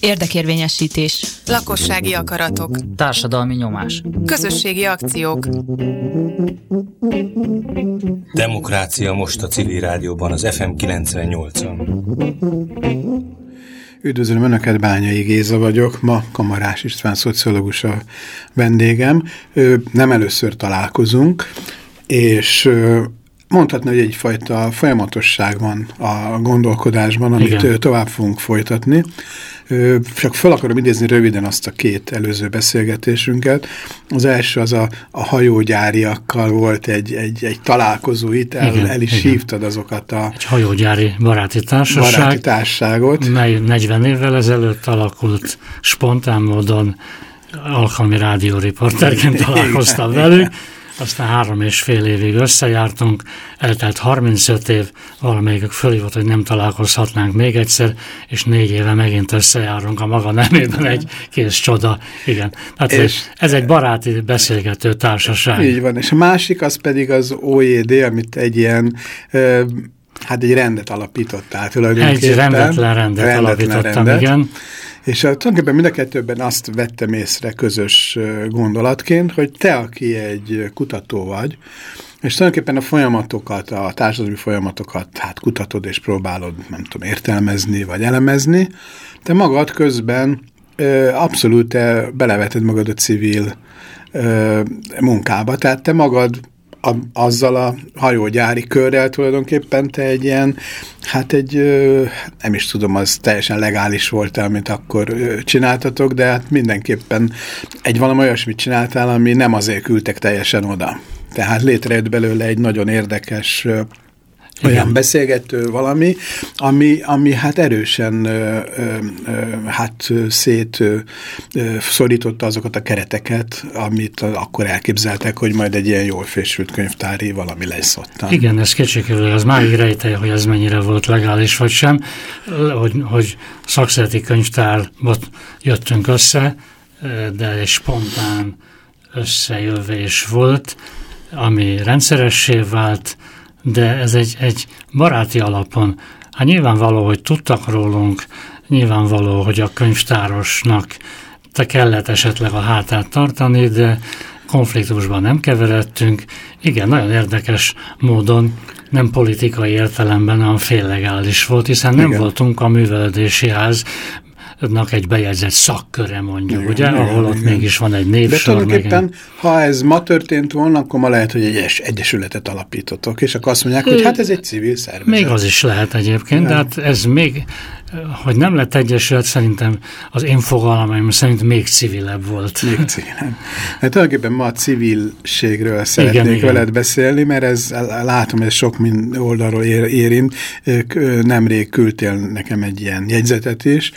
Érdekérvényesítés. Lakossági akaratok. Társadalmi nyomás. Közösségi akciók. Demokrácia most a civil rádióban, az FM 98-on. Üdvözlöm Önöket, Bányai Géza vagyok, ma Kamarás István szociológus a vendégem. Nem először találkozunk, és mondhatni, hogy egyfajta folyamatosság van a gondolkodásban, amit Igen. tovább fogunk folytatni. Csak fel akarom idézni röviden azt a két előző beszélgetésünket. Az első az a, a hajógyáriakkal volt egy, egy, egy találkozó itt, el, igen, el is igen. hívtad azokat a... Egy hajógyári baráti társaság, baráti társaságot. mely 40 évvel ezelőtt alakult spontán módon alkalmi rádióriporterként találkoztam velük, aztán három és fél évig összejártunk, eltelt 35 év, valamelyikük fölhívott, hogy nem találkozhatnánk még egyszer, és négy éve megint összejárunk a maga nemében egy kész csoda. Igen. Tehát és ez egy baráti beszélgető társaság. Így van, és a másik az pedig az OED, amit egy ilyen Hát egy rendet alapítottál tulajdonképpen. Egy rendetlen rendet rendetlen alapítottam, rendet. igen. És tulajdonképpen mind a kettőben azt vettem észre közös gondolatként, hogy te, aki egy kutató vagy, és tulajdonképpen a folyamatokat, a társadalmi folyamatokat hát kutatod és próbálod, nem tudom, értelmezni vagy elemezni, te magad közben abszolút te beleveted magad a civil munkába, tehát te magad a, azzal a hajógyári körrel tulajdonképpen te egy ilyen, hát egy, nem is tudom, az teljesen legális volt, amit akkor csináltatok, de hát mindenképpen egy valami olyasmit csináltál, ami nem azért küldtek teljesen oda. Tehát létrejött belőle egy nagyon érdekes olyan Igen. beszélgető valami, ami, ami hát erősen ö, ö, hát szét ö, szorította azokat a kereteket, amit akkor elképzeltek, hogy majd egy ilyen jól fésült könyvtári valami lesz ottan. Igen, ez kétségkívül, az máig rejtelje, hogy ez mennyire volt legális vagy sem, hogy, hogy szakszereti könyvtárban jöttünk össze, de egy spontán összejövés volt, ami rendszeressé vált, de ez egy, egy baráti alapon. Hát nyilvánvaló, hogy tudtak rólunk, nyilvánvaló, hogy a könyvtárosnak te kellett esetleg a hátát tartani, de konfliktusban nem keveredtünk. Igen, nagyon érdekes módon nem politikai értelemben, hanem féllegális volt, hiszen nem Igen. voltunk a művelődési ház, nak egy bejegyzett szakköre mondjuk, igen, ugye? Igen, Ahol ott igen. mégis van egy névsor. De tulajdonképpen, meg... ha ez ma történt volna, akkor ma lehet, hogy egy egyesületet alapítotok, és akkor azt mondják, hogy hát ez egy civil szervezet. Még az is lehet egyébként, de hát ez még, hogy nem lett egyesület, szerintem az én fogalmaim szerint még civilebb volt. Még civilebb. Hát tulajdonképpen ma a civilségről szeretnék igen, veled igen. beszélni, mert ez látom, ez sok mind oldalról érint. Nemrég küldtél nekem egy ilyen jegyzetet is,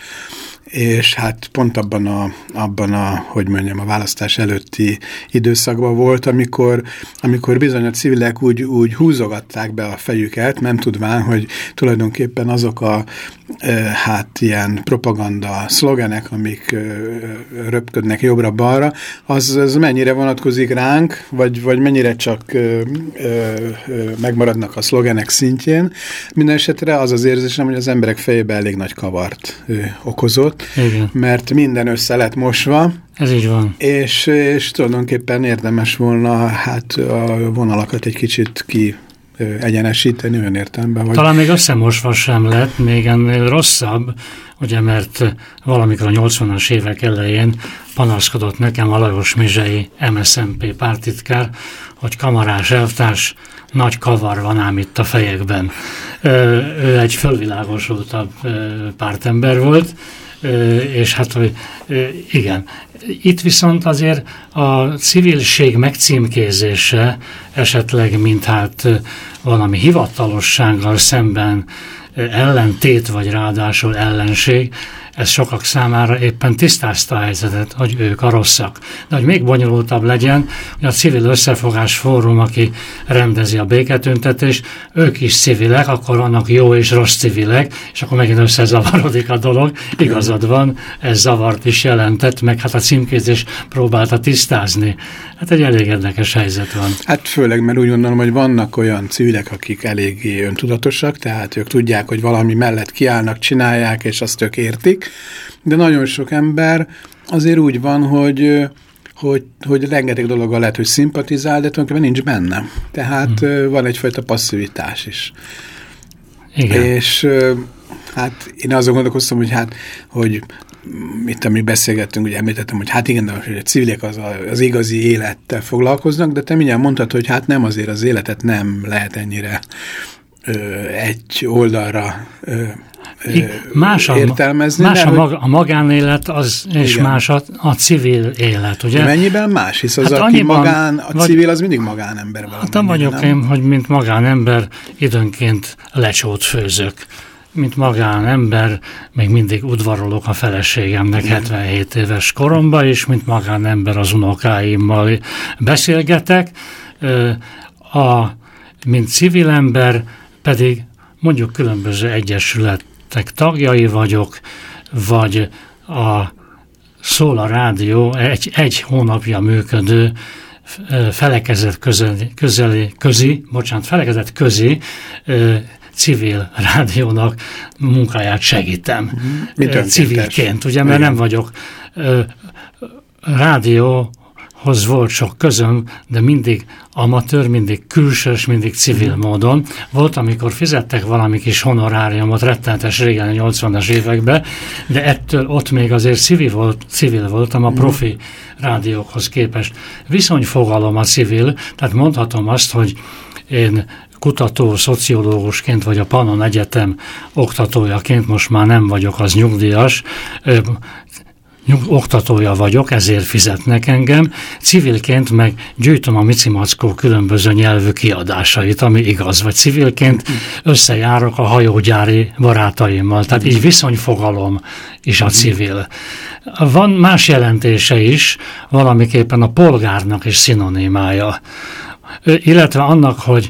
és hát pont abban a, abban a, hogy mondjam, a választás előtti időszakban volt, amikor, amikor bizony a civilek úgy, úgy húzogatták be a fejüket, nem tudván, hogy tulajdonképpen azok a e, hát ilyen propaganda szlogenek, amik e, röpködnek jobbra-balra, az, az mennyire vonatkozik ránk, vagy, vagy mennyire csak e, e, megmaradnak a szlogenek szintjén. Minden esetre az az érzésem, hogy az emberek fejében elég nagy kavart e, okozott, igen. mert minden össze lett mosva. Ez így van. És, és tulajdonképpen érdemes volna hát a vonalakat egy kicsit ki egyenesíteni olyan értelemben. Vagy... Talán még összemosva sem lett, még ennél rosszabb, ugye mert valamikor a 80-as évek elején panaszkodott nekem a Lajos Mizsei MSZMP pártitkár, hogy kamarás elvtárs, nagy kavar van ám itt a fejekben. Ő egy fölvilágosultabb pártember volt, és hát, hogy igen. Itt viszont azért a civilség megcímkézése esetleg, mint hát valami hivatalossággal szemben ellentét, vagy ráadásul ellenség, ez sokak számára éppen tisztázta a helyzetet, hogy ők a rosszak. De hogy még bonyolultabb legyen, hogy a civil összefogás fórum, aki rendezi a béketüntetést, ők is civilek, akkor vannak jó és rossz civilek, és akkor megint összezavarodik a dolog. Igazad van, ez zavart is jelentett, meg hát a címkézés próbálta tisztázni. Hát egy elég érdekes helyzet van. Hát főleg, mert úgy gondolom, hogy vannak olyan civilek, akik eléggé öntudatosak, tehát ők tudják, hogy valami mellett kiállnak, csinálják, és azt ők értik, de nagyon sok ember azért úgy van, hogy hogy, hogy rengeteg dologgal lehet, hogy szimpatizál, de tulajdonképpen nincs benne. Tehát hmm. van egyfajta passzivitás is. Igen. És hát én azon gondolkoztam, hogy hát, hogy itt, ami beszélgettünk, ugye említettem, hogy hát igen, de a civilek az, a, az igazi élettel foglalkoznak, de te mindjárt mondtad, hogy hát nem azért az életet nem lehet ennyire ö, egy oldalra ö, más a, értelmezni. Más a, mag, a magánélet az, és igen. más a, a civil élet, ugye? De mennyiben más? Hisz az, hát aki annyiban, magán, a vagy, civil az mindig magánember Hát nem vagyok nem? én, hogy mint magánember időnként lecsót főzök mint magánember, még mindig udvarolok a feleségemnek 77 éves koromban, és mint magánember az unokáimmal beszélgetek. A, mint civil ember pedig mondjuk különböző egyesületek tagjai vagyok, vagy a Szól a Rádió egy, egy hónapja működő felekezet közeli, közeli, közi, bocsánat, felekezet közi civil rádiónak munkáját segítem. Uh-huh. Civilként, ugye, mert Igen. nem vagyok rádió hoz volt sok közöm, de mindig amatőr, mindig külsős, mindig civil mm. módon. Volt, amikor fizettek valami kis honoráriumot, rettenetes régen, a 80-as években, de ettől ott még azért civil, volt, civil voltam a mhm. profi rádiókhoz képest. Viszonyfogalom a civil, tehát mondhatom azt, hogy én kutató, szociológusként, vagy a Pannon Egyetem oktatójaként, most már nem vagyok az nyugdíjas, oktatója vagyok, ezért fizetnek engem. Civilként meg gyűjtöm a Mici Mackó különböző nyelvű kiadásait, ami igaz, vagy civilként összejárok a hajógyári barátaimmal. Tehát így viszonyfogalom is a civil. Van más jelentése is, valamiképpen a polgárnak is szinonimája. Illetve annak, hogy,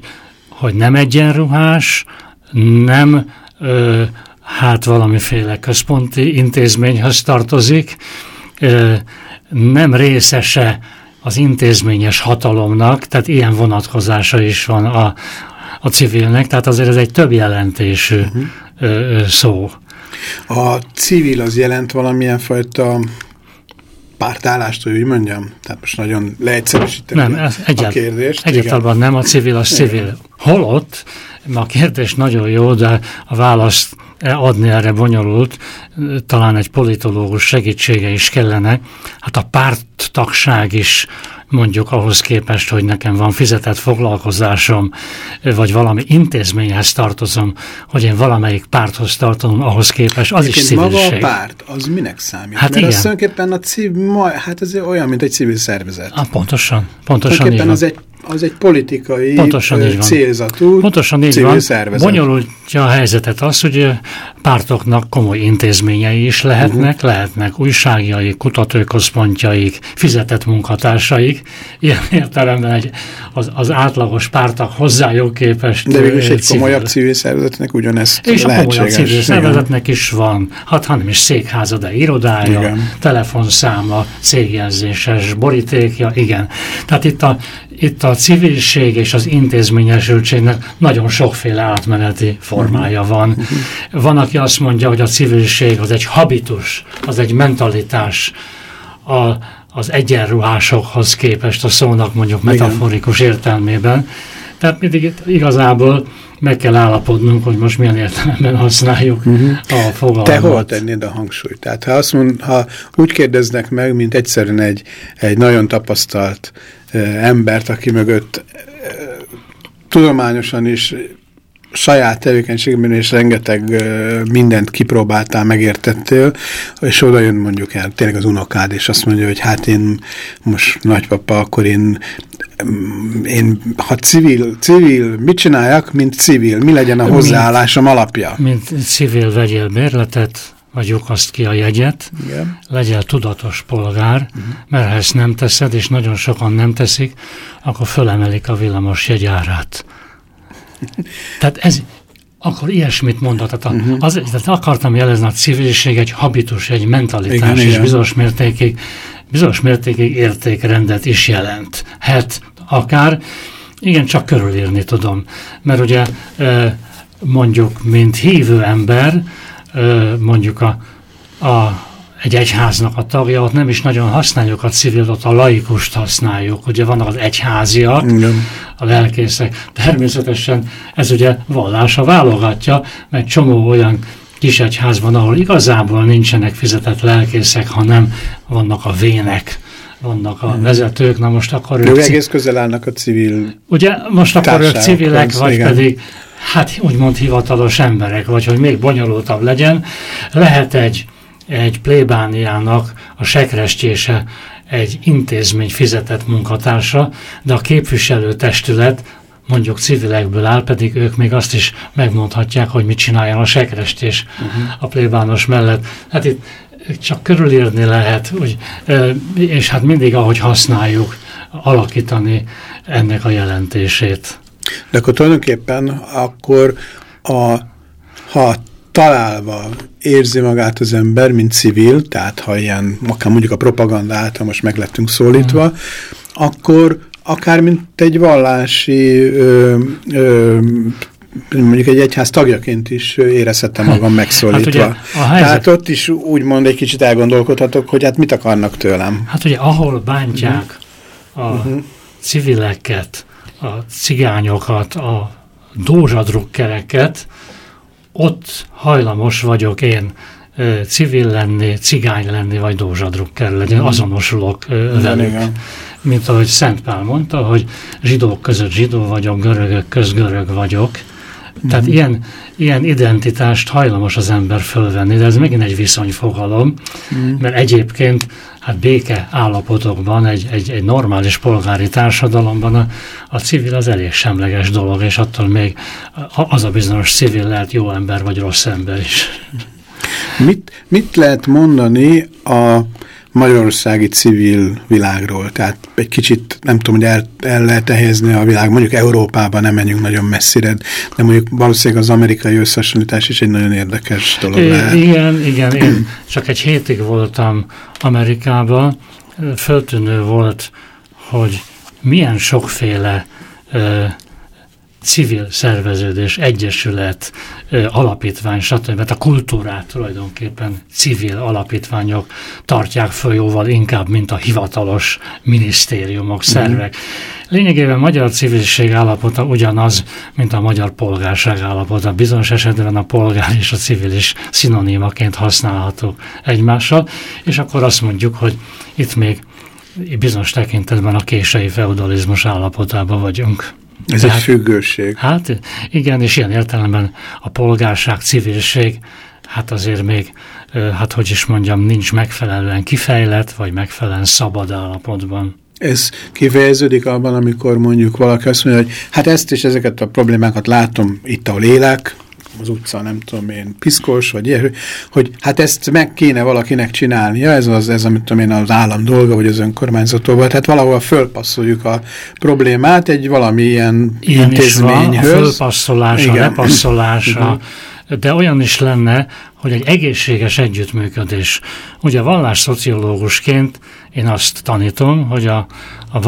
hogy nem egyenruhás, nem ö, hát valamiféle központi intézményhez tartozik, nem részese az intézményes hatalomnak, tehát ilyen vonatkozása is van a, a civilnek, tehát azért ez egy több jelentésű uh mhm. -huh. szó. A civil az jelent valamilyen fajta pártállást, hogy úgy mondjam? Tehát most nagyon leegyszerűsíteni nem, ez egyet, a kérdést. Egyáltalán nem, a civil az civil. Holott, a kérdés nagyon jó, de a választ adni erre bonyolult, talán egy politológus segítsége is kellene. Hát a párttagság is mondjuk ahhoz képest, hogy nekem van fizetett foglalkozásom, vagy valami intézményhez tartozom, hogy én valamelyik párthoz tartozom, ahhoz képest, az Egyébként is civilség. maga a párt, az minek számít? Hát Mert igen. az tulajdonképpen a civil, hát ez olyan, mint egy civil szervezet. Ah, pontosan, pontosan van. az egy az egy politikai Pontosan így van. célzatú Pontosan így civil van. szervezet. Bonyolultja a helyzetet az, hogy pártoknak komoly intézményei is lehetnek, uh -huh. lehetnek újságjaik, kutatóközpontjaik, fizetett munkatársaik. Ilyen értelemben egy, az, az átlagos pártak hozzájuk képest De végülis egy civil. komolyabb civil szervezetnek ugyanezt És a komolyabb civil szervezetnek is van, hát hanem is székháza, de irodája, igen. telefonszáma, cégjelzéses borítékja, igen. Tehát itt a, itt a civilség és az intézményesültségnek nagyon sokféle átmeneti formája van. Van, aki azt mondja, hogy a civilség az egy habitus, az egy mentalitás, a, az egyenruhásokhoz képest a szónak mondjuk metaforikus értelmében. Tehát mindig igazából meg kell állapodnunk, hogy most milyen értelemben használjuk uh mhm. -huh. a fogalmat. Te hol tennéd a hangsúlyt? Tehát ha, azt mond, ha úgy kérdeznek meg, mint egyszerűen egy, egy nagyon tapasztalt embert, aki mögött tudományosan is saját tevékenységben és rengeteg mindent kipróbáltál, megértettél, és oda jön mondjuk el tényleg az unokád, és azt mondja, hogy hát én most nagypapa, akkor én, mm, én ha civil, civil, mit csináljak, mint civil? Mi legyen a hozzáállásom alapja? Mint civil vegyél bérletet, vagy lyukaszt ki a jegyet, Igen. legyél tudatos polgár, mert ha ezt nem teszed, és nagyon sokan nem teszik, akkor fölemelik a villamos jegyárát. Tehát ez, akkor ilyesmit mondott. Tehát, uh-huh. az, tehát akartam jelezni, a civiliség egy habitus, egy mentalitás, Igen, és igen. bizonyos mértékig, bizonyos mértékig értékrendet is jelent. Hát akár, igen, csak körülírni tudom. Mert ugye eh, mondjuk, mint hívő ember, mondjuk a, a egy egyháznak a tagja, ott nem is nagyon használjuk a civilt, a laikust használjuk. Ugye vannak az egyháziak, Igen. a lelkészek. Természetesen ez ugye vallása válogatja, mert csomó olyan kis egyház van, ahol igazából nincsenek fizetett lelkészek, hanem vannak a vének, vannak a vezetők, na most akkor Ők ők, egész közel állnak a civil ugye most akkor ők civilek, vagy igen. pedig hát úgymond hivatalos emberek, vagy hogy még bonyolultabb legyen, lehet egy, egy plébániának a sekrestjése egy intézmény fizetett munkatársa, de a képviselőtestület mondjuk civilekből áll, pedig ők még azt is megmondhatják, hogy mit csináljon a sekrestés uh-huh. a plébános mellett. Hát itt csak körülírni lehet, ö, és hát mindig ahogy használjuk, alakítani ennek a jelentését. De akkor tulajdonképpen akkor a, ha találva érzi magát az ember, mint civil, tehát ha ilyen, akár mondjuk a propaganda által most meg lettünk szólítva, mm. akkor akár mint egy vallási ö, ö, mondjuk egy egyház tagjaként is érezhetem magam megszólítva. Hát ugye helyzet- Tehát ott is úgymond egy kicsit elgondolkodhatok, hogy hát mit akarnak tőlem. Hát ugye ahol bántják uh-huh. a uh-huh. civileket, a cigányokat, a dózsadrukkereket, ott hajlamos vagyok én civil lenni, cigány lenni, vagy dózsadrukker lenni, azonosulok ö, Igen, velük. igen. Mint ahogy Szent Pál mondta, hogy zsidók között zsidó vagyok, görögök köz görög vagyok. Tehát ilyen, ilyen identitást hajlamos az ember fölvenni, de ez megint egy viszonyfogalom, mert egyébként hát béke állapotokban, egy, egy, egy normális polgári társadalomban a, a civil az elég semleges dolog, és attól még az a bizonyos civil lehet jó ember vagy rossz ember is. Mit, mit lehet mondani a magyarországi civil világról? Tehát egy kicsit, nem tudom, hogy el, el lehet helyezni a világ, mondjuk Európában nem menjünk nagyon messzire, de mondjuk valószínűleg az amerikai összehasonlítás is egy nagyon érdekes dolog É, lehet. igen, igen, én csak egy hétig voltam Amerikában, föltűnő volt, hogy milyen sokféle ö, civil szerveződés, egyesület, alapítvány, stb. Mert a kultúrát tulajdonképpen civil alapítványok tartják föl jóval inkább, mint a hivatalos minisztériumok, szervek. Lényegében a magyar civilség állapota ugyanaz, mint a magyar polgárság állapota. Bizonyos esetben a polgár és a civil is szinonimaként használható egymással, és akkor azt mondjuk, hogy itt még bizonyos tekintetben a késői feudalizmus állapotában vagyunk. Ez Tehát- egy függőség. Hát igen, és ilyen értelemben a polgárság, civilség, hát azért még, hát hogy is mondjam, nincs megfelelően kifejlett, vagy megfelelően szabad állapotban. Ez kifejeződik abban, amikor mondjuk valaki azt mondja, hogy hát ezt és ezeket a problémákat látom itt, ahol élek, az utca, nem tudom én, piszkos, vagy ilyesmi, hogy hát ezt meg kéne valakinek csinálnia, ez az, ez, amit tudom én, az állam dolga, vagy az önkormányzatól, tehát valahol fölpasszoljuk a problémát egy valami ilyen Ilyen intézményhöz. fölpasszolása, a Igen. lepasszolása, de olyan is lenne, hogy egy egészséges együttműködés. Ugye vallásszociológusként én azt tanítom, hogy a, a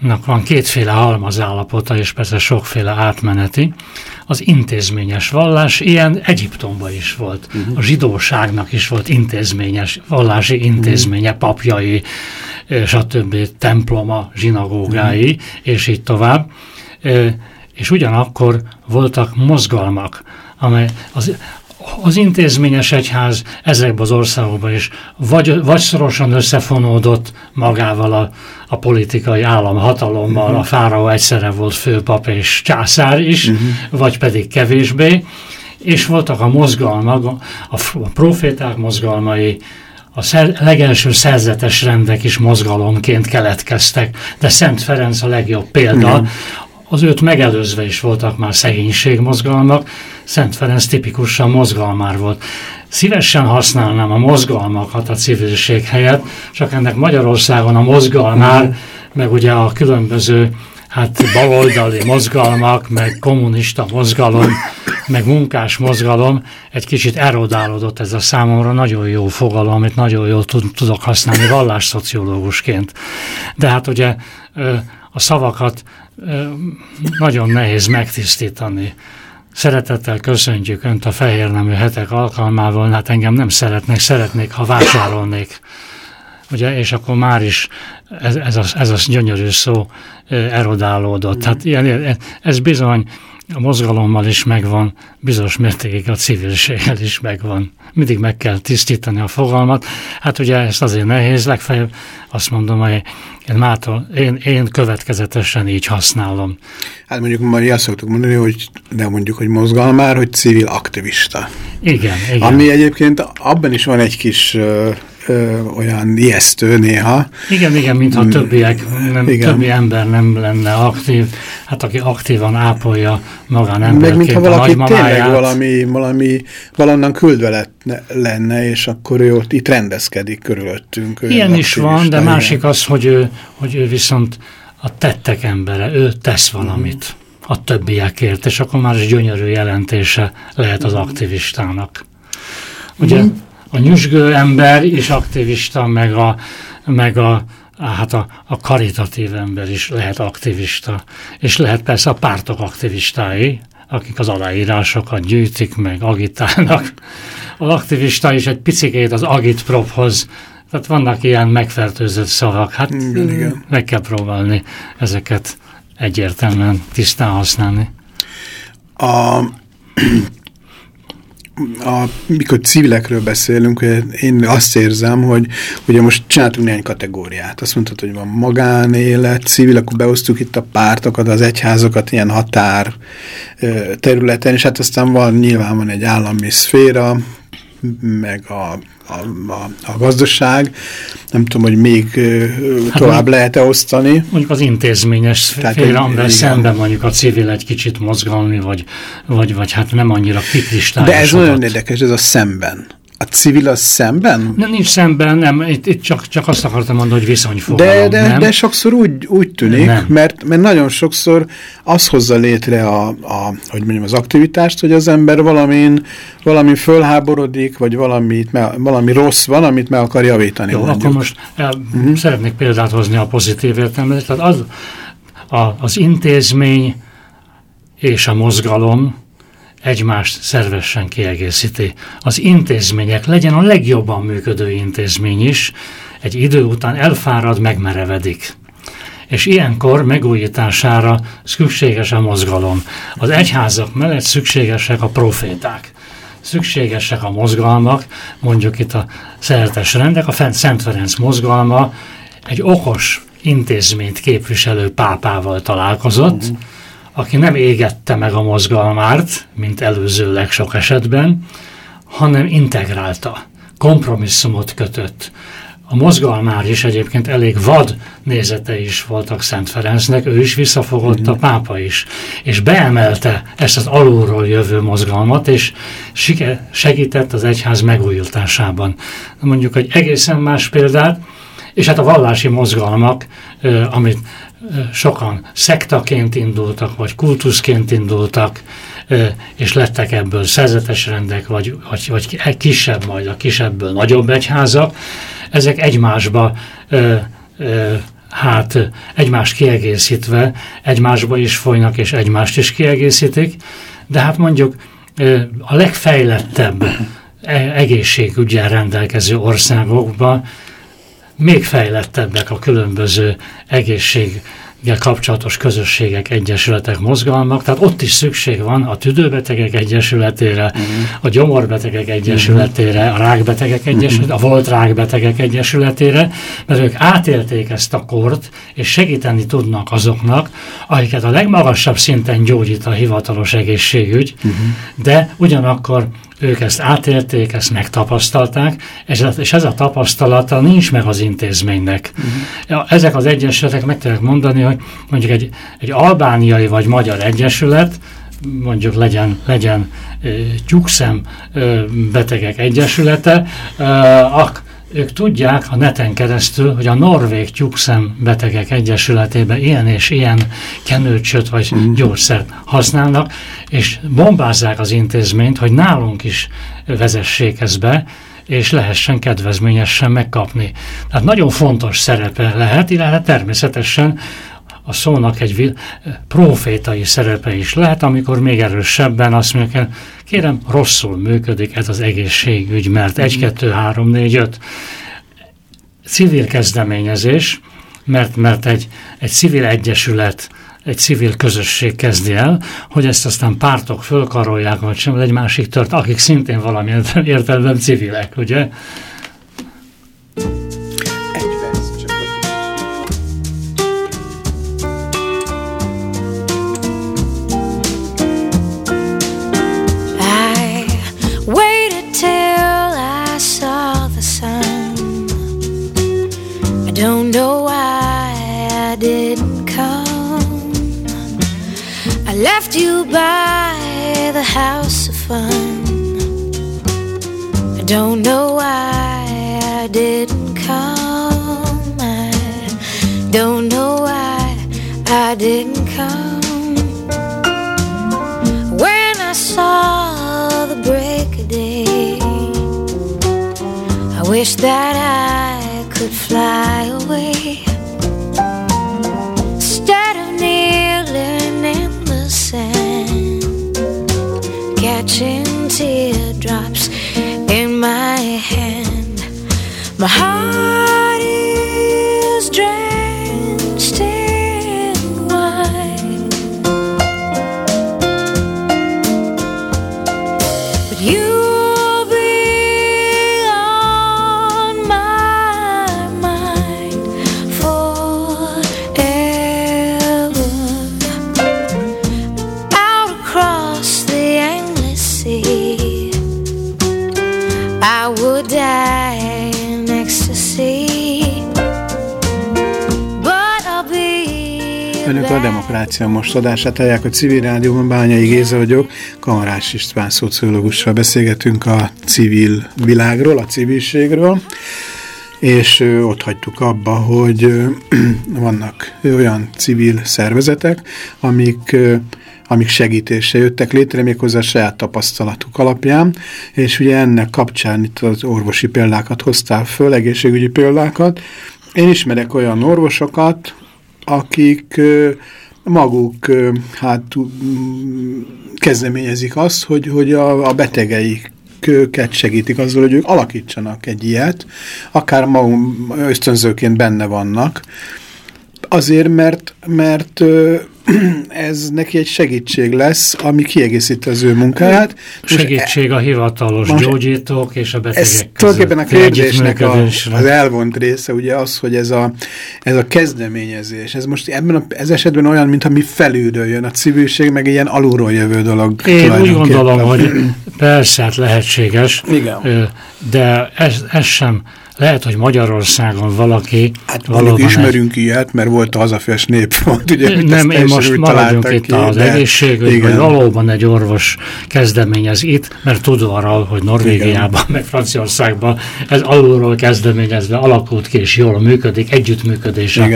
vallásnak van kétféle halmazállapota, és persze sokféle átmeneti. Az intézményes vallás ilyen Egyiptomban is volt. A zsidóságnak is volt intézményes, vallási intézménye, papjai, ö, stb. temploma, zsinagógái, és így tovább. És ugyanakkor voltak mozgalmak, amely az, az intézményes egyház ezekben az országokban is vagy, vagy szorosan összefonódott magával a, a politikai államhatalommal, uh-huh. a fáraó egyszerre volt főpap és császár is, uh-huh. vagy pedig kevésbé, és voltak a mozgalmak, a, a proféták mozgalmai, a szer, legelső szerzetes rendek is mozgalomként keletkeztek, de Szent Ferenc a legjobb példa, Igen. az őt megelőzve is voltak már szegénységmozgalmak, Szent Ferenc tipikusan mozgalmár volt. Szívesen használnám a mozgalmakat a civilség helyett, csak ennek Magyarországon a mozgalmár, meg ugye a különböző hát baloldali mozgalmak, meg kommunista mozgalom, meg munkás mozgalom, egy kicsit erodálódott ez a számomra, nagyon jó fogalom, amit nagyon jól tudok használni vallásszociológusként. De hát ugye a szavakat nagyon nehéz megtisztítani. Szeretettel köszöntjük Önt a Fehér Nemű Hetek alkalmával, hát engem nem szeretnék, szeretnék, ha vásárolnék. Ugye, és akkor már is ez, ez, a, ez a gyönyörű szó erodálódott. Hát ilyen, ez bizony a mozgalommal is megvan, bizonyos mértékig a civilséggel is megvan. Mindig meg kell tisztítani a fogalmat. Hát ugye ezt azért nehéz, legfeljebb azt mondom, hogy én, mától, én, én következetesen így használom. Hát mondjuk már azt szoktuk mondani, hogy de mondjuk, hogy mozgalmár, hogy civil aktivista. Igen, igen. Ami egyébként abban is van egy kis ö, olyan ijesztő néha. Igen, igen, mintha mm, többiek, nem, igen. többi ember nem lenne aktív, hát aki aktívan ápolja magánemberként Meg mintha valaki tényleg valami, valami, valannan küldve lett, lenne, és akkor ő ott itt rendezkedik körülöttünk. Ilyen is van, de másik az, hogy ő, hogy ő viszont a tettek embere, ő tesz valamit mm. a többiekért, és akkor már is gyönyörű jelentése lehet az aktivistának. Ugye a nyüzsgő ember és aktivista, meg a, meg a, hát a, a karitatív ember is lehet aktivista. És lehet persze a pártok aktivistái, akik az aláírásokat gyűjtik, meg agitálnak. Az aktivista is egy picikét az agitprophoz, tehát vannak ilyen megfertőzött szavak. Hát igen, igen. meg kell próbálni ezeket egyértelműen tisztán használni. A a, mikor civilekről beszélünk, én azt érzem, hogy ugye most csináltunk néhány kategóriát. Azt mondtad, hogy van magánélet, civil, akkor beosztjuk itt a pártokat, az egyházokat ilyen határ területen, és hát aztán van, nyilván van egy állami szféra, meg a a, a, a gazdaság. Nem tudom, hogy még hát tovább lehet-e osztani. Mondjuk az intézményes fél, amivel szemben mondjuk a civil egy kicsit mozgalmi, vagy, vagy, vagy hát nem annyira kikristályos. De ez nagyon érdekes, ez a szemben. A civil az szemben? Nem, nincs szemben, nem, itt, itt csak, csak azt akartam mondani, hogy viszonyfogalom. De, de, nem? de sokszor úgy, úgy tűnik, mert, mert nagyon sokszor az hozza létre a, a, hogy mondjam, az aktivitást, hogy az ember valamin, valami fölháborodik, vagy valamit, valami rossz van, amit meg akar javítani. Jó, mondjuk. akkor most el, uh mhm. -huh. szeretnék példát hozni a pozitív értelemben. Tehát az, a, az intézmény és a mozgalom, egymást szervesen kiegészíti. Az intézmények, legyen a legjobban működő intézmény is, egy idő után elfárad, megmerevedik. És ilyenkor megújítására szükséges a mozgalom. Az egyházak mellett szükségesek a proféták szükségesek a mozgalmak, mondjuk itt a szertes rendek, a Szent Ferenc mozgalma egy okos intézményt képviselő pápával találkozott, uh mhm. -huh aki nem égette meg a mozgalmárt, mint előzőleg sok esetben, hanem integrálta, kompromisszumot kötött. A mozgalmár is egyébként elég vad nézete is voltak Szent Ferencnek, ő is visszafogott, a mhm. pápa is, és beemelte ezt az alulról jövő mozgalmat, és segített az egyház megújultásában. Mondjuk egy egészen más példát, és hát a vallási mozgalmak, amit sokan szektaként indultak, vagy kultuszként indultak, és lettek ebből szerzetes rendek, vagy, vagy, vagy kisebb, majd a kisebből nagyobb egyházak, ezek egymásba hát egymást kiegészítve, egymásba is folynak, és egymást is kiegészítik, de hát mondjuk a legfejlettebb e, egészségügyen rendelkező országokban még fejlettebbek a különböző egészség kapcsolatos közösségek, egyesületek, mozgalmak, tehát ott is szükség van a tüdőbetegek egyesületére, uh-huh. a gyomorbetegek egyesületére, a rákbetegek egyesületére, uh-huh. a volt rákbetegek egyesületére, mert ők átélték ezt a kort, és segíteni tudnak azoknak, akiket a legmagasabb szinten gyógyít a hivatalos egészségügy, uh-huh. de ugyanakkor ők ezt átélték, ezt megtapasztalták, és ez, és ez a tapasztalata nincs meg az intézménynek. Uh-huh. Ezek az egyesületek meg tudják mondani, hogy mondjuk egy, egy albániai vagy magyar egyesület mondjuk legyen, legyen tyúkszem betegek egyesülete, ak, ők tudják a neten keresztül, hogy a Norvég Tyúkszem Betegek Egyesületében ilyen és ilyen kenőcsöt vagy mm. gyógyszert használnak, és bombázzák az intézményt, hogy nálunk is vezessék ezt be, és lehessen kedvezményesen megkapni. Tehát nagyon fontos szerepe lehet, illetve természetesen a szónak egy profétai szerepe is lehet, amikor még erősebben azt mondja, kérem, rosszul működik ez az egészségügy, mert 1, 2, 3, 4, 5 civil kezdeményezés, mert, mert egy, egy civil egyesület, egy civil közösség kezdi el, hogy ezt aztán pártok fölkarolják, vagy sem, egy másik tört, akik szintén valamilyen értelemben civilek, ugye? left you by the house of fun. I don't know why I didn't come. I don't know why I didn't come. When I saw the break of day, I wish that I could fly away. Catching teardrops in my hand. My heart Demokrácia Most adását hallják a Civil Rádióban, Bányai Géza vagyok, Kamarás István szociológussal beszélgetünk a civil világról, a civilségről, és ott hagytuk abba, hogy vannak olyan civil szervezetek, amik amik segítésre jöttek létre, méghozzá a saját tapasztalatuk alapján, és ugye ennek kapcsán itt az orvosi példákat hoztál föl, egészségügyi példákat. Én ismerek olyan orvosokat, akik maguk hát kezdeményezik azt, hogy, hogy a, a betegeik őket segítik azzal, hogy ők alakítsanak egy ilyet, akár maguk ösztönzőként benne vannak, azért, mert, mert ez neki egy segítség lesz, ami kiegészíti az ő munkáját. Segítség a hivatalos gyógyítók és a betegek Ez tulajdonképpen a kérdésnek a, az elvont része, ugye az, hogy ez a, ez a kezdeményezés, ez most ebben a, ez esetben olyan, mintha mi felülről jön a civilség, meg ilyen alulról jövő dolog. Én úgy gondolom, hogy persze, hát lehetséges, Igen. de ez, ez sem lehet, hogy Magyarországon valaki... Hát valóban ismerünk egy... ilyet, mert volt a hazafes népfront, ugye? Nem, én most maradjunk itt ki, az egészségügy, hogy valóban egy orvos kezdeményez itt, mert tudom arról, hogy Norvégiában, igen. meg Franciaországban ez alulról kezdeményezve alakult ki, és jól működik, együttműködés a,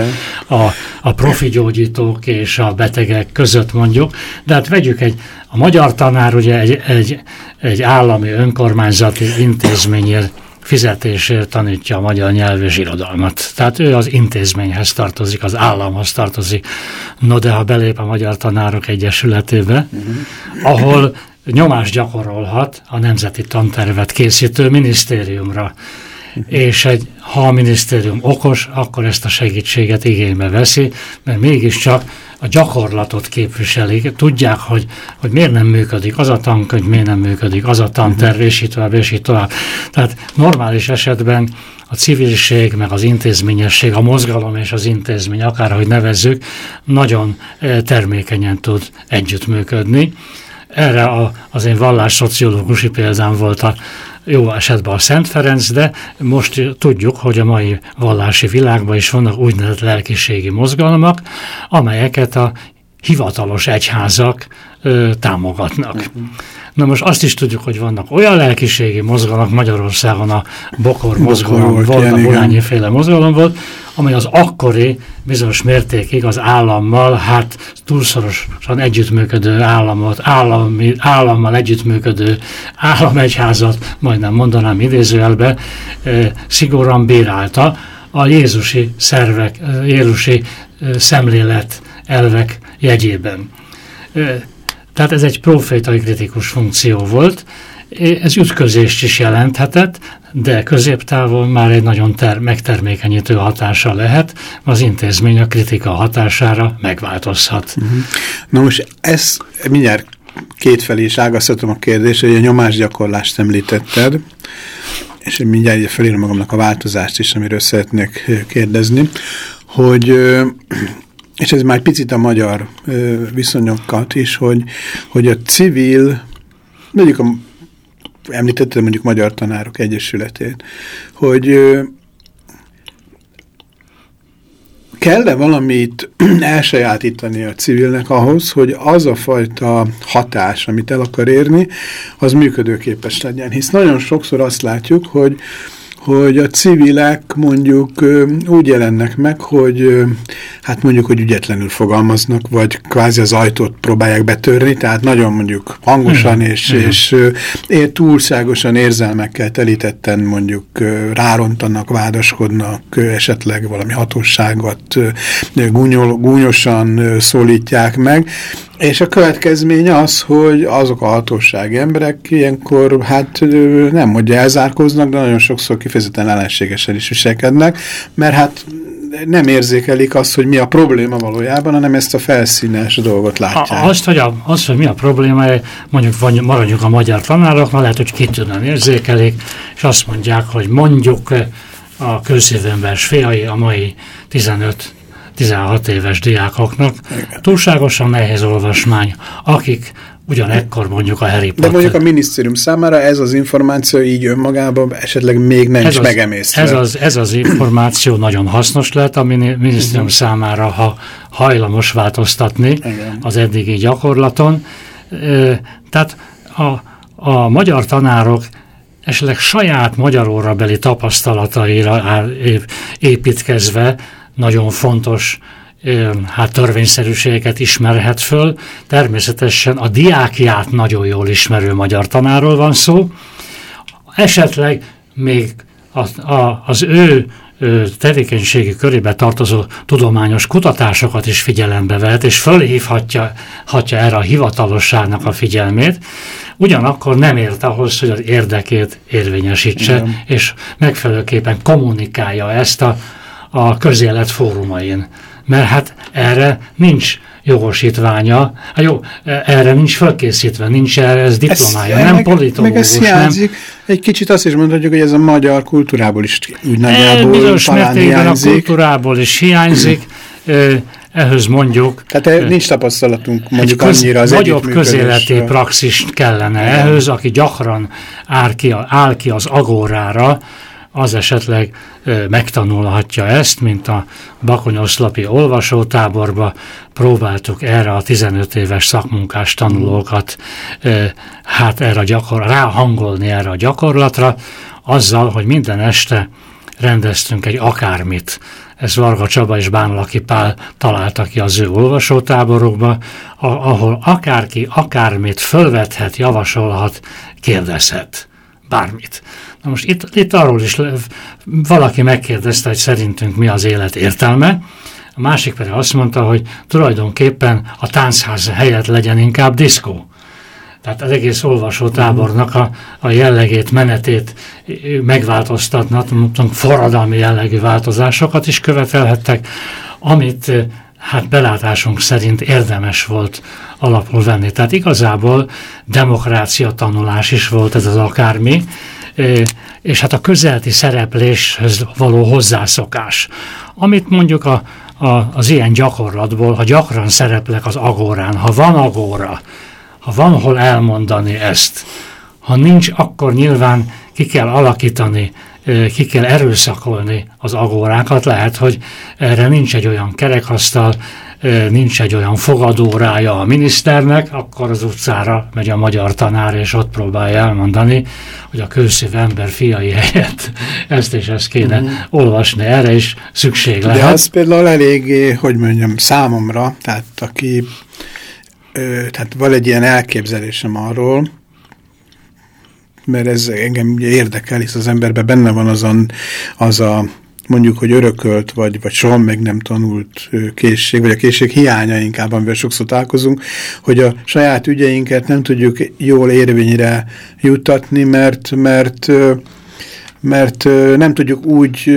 a, a profi gyógyítók és a betegek között mondjuk, de hát vegyük egy, a magyar tanár ugye egy, egy, egy állami önkormányzati intézményért fizetésért tanítja a magyar nyelv és irodalmat. Tehát ő az intézményhez tartozik, az államhoz tartozik. No de ha belép a Magyar Tanárok Egyesületébe, uh-huh. ahol nyomást gyakorolhat a Nemzeti Tantervet készítő minisztériumra. És egy, ha a minisztérium okos, akkor ezt a segítséget igénybe veszi, mert mégiscsak a gyakorlatot képviselik, tudják, hogy, hogy miért nem működik az a tankönyv, miért nem működik az a tanterv, és így tovább, és így tovább. Tehát normális esetben a civilség, meg az intézményesség, a mozgalom és az intézmény, akárhogy nevezzük, nagyon eh, termékenyen tud együttműködni. Erre a, az én vallásszociológusi példám volt a jó esetben a Szent Ferenc, de most tudjuk, hogy a mai vallási világban is vannak úgynevezett lelkiségi mozgalmak, amelyeket a hivatalos egyházak ö, támogatnak. Na most azt is tudjuk, hogy vannak olyan lelkiségi mozgalmak Magyarországon, a Bokor mozgalom volt, volt, ilyen, a igen. Bulányi féle mozgalom volt, amely az akkori bizonyos mértékig az állammal, hát túlszorosan együttműködő államot, állami, állammal együttműködő államegyházat, majdnem mondanám idézőjelbe, szigorúan bírálta a Jézusi szervek, Jézusi szemlélet elvek jegyében. Eh, Tehát ez egy profétai kritikus funkció volt, ez ütközést is jelenthetett, de középtávon már egy nagyon ter- megtermékenyítő hatása lehet, az intézmény a kritika hatására megváltozhat. Na most ez mindjárt kétfelé is ágasztatom a kérdést, hogy a nyomásgyakorlást említetted, és én mindjárt felírom magamnak a változást is, amiről szeretnék kérdezni, hogy, és ez már picit a magyar viszonyokat is, hogy, hogy a civil, mondjuk a, említetted mondjuk Magyar Tanárok Egyesületét, hogy kell-e valamit elsajátítani a civilnek ahhoz, hogy az a fajta hatás, amit el akar érni, az működőképes legyen. Hisz nagyon sokszor azt látjuk, hogy hogy a civilek mondjuk úgy jelennek meg, hogy hát mondjuk, hogy ügyetlenül fogalmaznak, vagy kvázi az ajtót próbálják betörni, tehát nagyon mondjuk hangosan és, és ö, é- túlságosan érzelmekkel telítetten mondjuk rárontanak, vádaskodnak, esetleg valami hatóságot gúnyol, gúnyosan szólítják meg, és a következmény az, hogy azok a hatósági emberek ilyenkor, hát nem hogy elzárkoznak, de nagyon sokszor kifejezetten ellenségesen is viselkednek, mert hát nem érzékelik azt, hogy mi a probléma valójában, hanem ezt a felszínes dolgot látják. A, azt, hogy a, azt, hogy mi a probléma, mondjuk vagy maradjuk a magyar tanároknál, lehet, hogy kitűnően érzékelik, és azt mondják, hogy mondjuk a közszívemberes fiai a mai 15 16 éves diákoknak túlságosan nehéz olvasmány, akik ugyanekkor mondjuk a Harry De Potter. mondjuk a minisztérium számára ez az információ így önmagában esetleg még nem is az, megemésztve. ez, az, ez az információ nagyon hasznos lehet a mini- minisztérium uh-huh. számára, ha hajlamos változtatni Igen. az eddigi gyakorlaton. Tehát a, a magyar tanárok esetleg saját magyar órabeli tapasztalataira építkezve nagyon fontos ö, hát törvényszerűségeket ismerhet föl. Természetesen a diákját nagyon jól ismerő magyar tanáról van szó, esetleg még a, a, az ő tevékenységi körébe tartozó tudományos kutatásokat is figyelembe vehet, és fölhívhatja hatja erre a hivatalosságnak a figyelmét, ugyanakkor nem ért ahhoz, hogy az érdekét érvényesítse, Igen. és megfelelőképpen kommunikálja ezt a, a közélet fórumain. Mert hát erre nincs jogosítványa, hát jó, erre nincs fölkészítve, nincs erre ez diplomája, Ez- nem meg- politológus, Meg ez nem? hiányzik. Egy kicsit azt is mondhatjuk, hogy ez a magyar kultúrából is úgy nagyjából Bizonyos talán a kultúrából is hiányzik, ö, ehhez mondjuk Tehát eh, nincs tapasztalatunk mondjuk köz, annyira az nagyobb közéleti praxis kellene ehhez, aki gyakran áll ki, áll ki az agórára, az esetleg megtanulhatja ezt, mint a Bakonyoszlapi olvasótáborba próbáltuk erre a 15 éves szakmunkás tanulókat hát erre gyakor, ráhangolni erre a gyakorlatra, azzal, hogy minden este rendeztünk egy akármit. Ez Varga Csaba és Bánlaki Pál találta ki az ő olvasótáborokba, ahol akárki akármit fölvethet, javasolhat, kérdezhet. Bármit. Na most itt, itt arról is le, valaki megkérdezte, hogy szerintünk mi az élet értelme, a másik pedig azt mondta, hogy tulajdonképpen a táncház helyett legyen inkább diszkó. Tehát az egész olvasótábornak a, a jellegét, menetét megváltoztatnak, forradalmi jellegű változásokat is követelhettek, amit hát belátásunk szerint érdemes volt alapul venni. Tehát igazából demokrácia tanulás is volt ez az akármi, és hát a közelti szerepléshez való hozzászokás, amit mondjuk a, a, az ilyen gyakorlatból, ha gyakran szereplek az agórán, ha van agóra, ha van hol elmondani ezt, ha nincs, akkor nyilván ki kell alakítani, ki kell erőszakolni az agórákat. Lehet, hogy erre nincs egy olyan kerekasztal, nincs egy olyan fogadórája a miniszternek, akkor az utcára megy a magyar tanár, és ott próbálja elmondani, hogy a kőszív ember fiai helyett ezt és ezt kéne uh-huh. olvasni, erre is szükség lehet. De az például eléggé, hogy mondjam, számomra, tehát aki, tehát van egy ilyen elképzelésem arról, mert ez engem érdekel, hisz az emberben benne van azon, az a mondjuk, hogy örökölt, vagy, vagy soha meg nem tanult készség, vagy a készség hiánya inkább, amivel sokszor találkozunk, hogy a saját ügyeinket nem tudjuk jól érvényre juttatni, mert, mert mert nem tudjuk úgy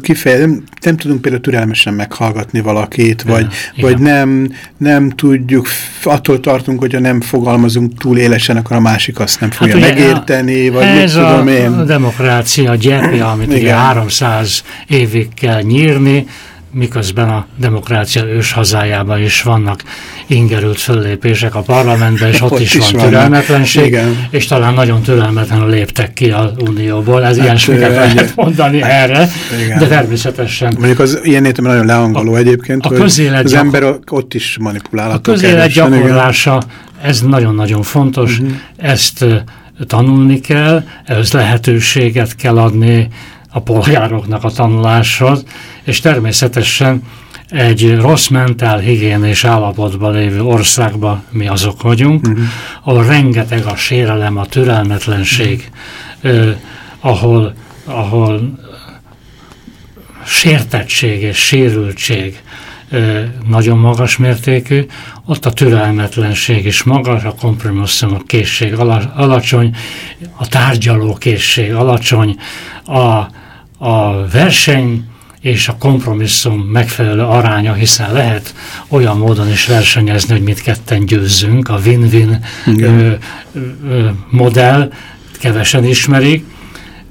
kifejezni, nem, tudunk például türelmesen meghallgatni valakit, vagy, ja, vagy nem, nem tudjuk, attól tartunk, hogyha nem fogalmazunk túl élesen, akkor a másik azt nem fogja hát megérteni, a, vagy ez mit tudom én. a demokrácia gyepje, amit Igen. ugye 300 évig kell nyírni, miközben a demokrácia ős hazájában is vannak ingerült föllépések a parlamentben, és ott, ott is, is van türelmetlenség, Igen. és talán nagyon türelmetlenül léptek ki az Unióból. Ez hát, ilyesmiket lehet mondani hát, erre, Igen. de természetesen. Mondjuk az ilyen értem nagyon leangoló egyébként, a hogy az ember ott is manipulálható. A közélet gyakorlása, ez nagyon-nagyon fontos, uh mhm. -huh. ezt tanulni kell, ehhez lehetőséget kell adni a polgároknak a tanuláshoz, és természetesen egy rossz mentálhigiénés állapotban lévő országban mi azok vagyunk, uh mhm. -huh. ahol rengeteg a sérelem, a türelmetlenség, uh -huh. eh, ahol, ahol sértettség és sérültség eh, nagyon magas mértékű, ott a türelmetlenség is magas, a kompromisszum, a készség alacsony, a tárgyaló készség alacsony, a, a verseny és a kompromisszum megfelelő aránya, hiszen lehet olyan módon is versenyezni, hogy mit ketten győzzünk, a win-win modell, kevesen ismerik,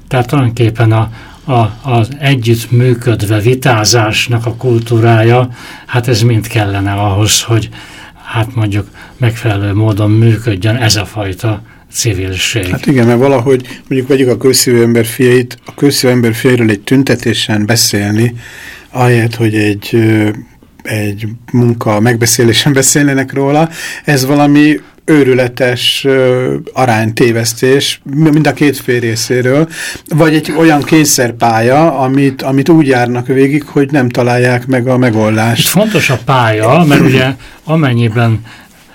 tehát tulajdonképpen a, a, az együttműködve vitázásnak a kultúrája, hát ez mind kellene ahhoz, hogy hát mondjuk megfelelő módon működjön ez a fajta civilség. Hát igen, mert valahogy mondjuk vegyük a közszívő ember fiait, a közszívő ember fiairól egy tüntetésen beszélni, ahelyett, hogy egy, egy munka megbeszélésen beszélnének róla, ez valami őrületes uh, aránytévesztés mind a két fél részéről, vagy egy olyan kényszerpálya, amit, amit úgy járnak végig, hogy nem találják meg a megoldást. Itt fontos a pálya, mert ugye amennyiben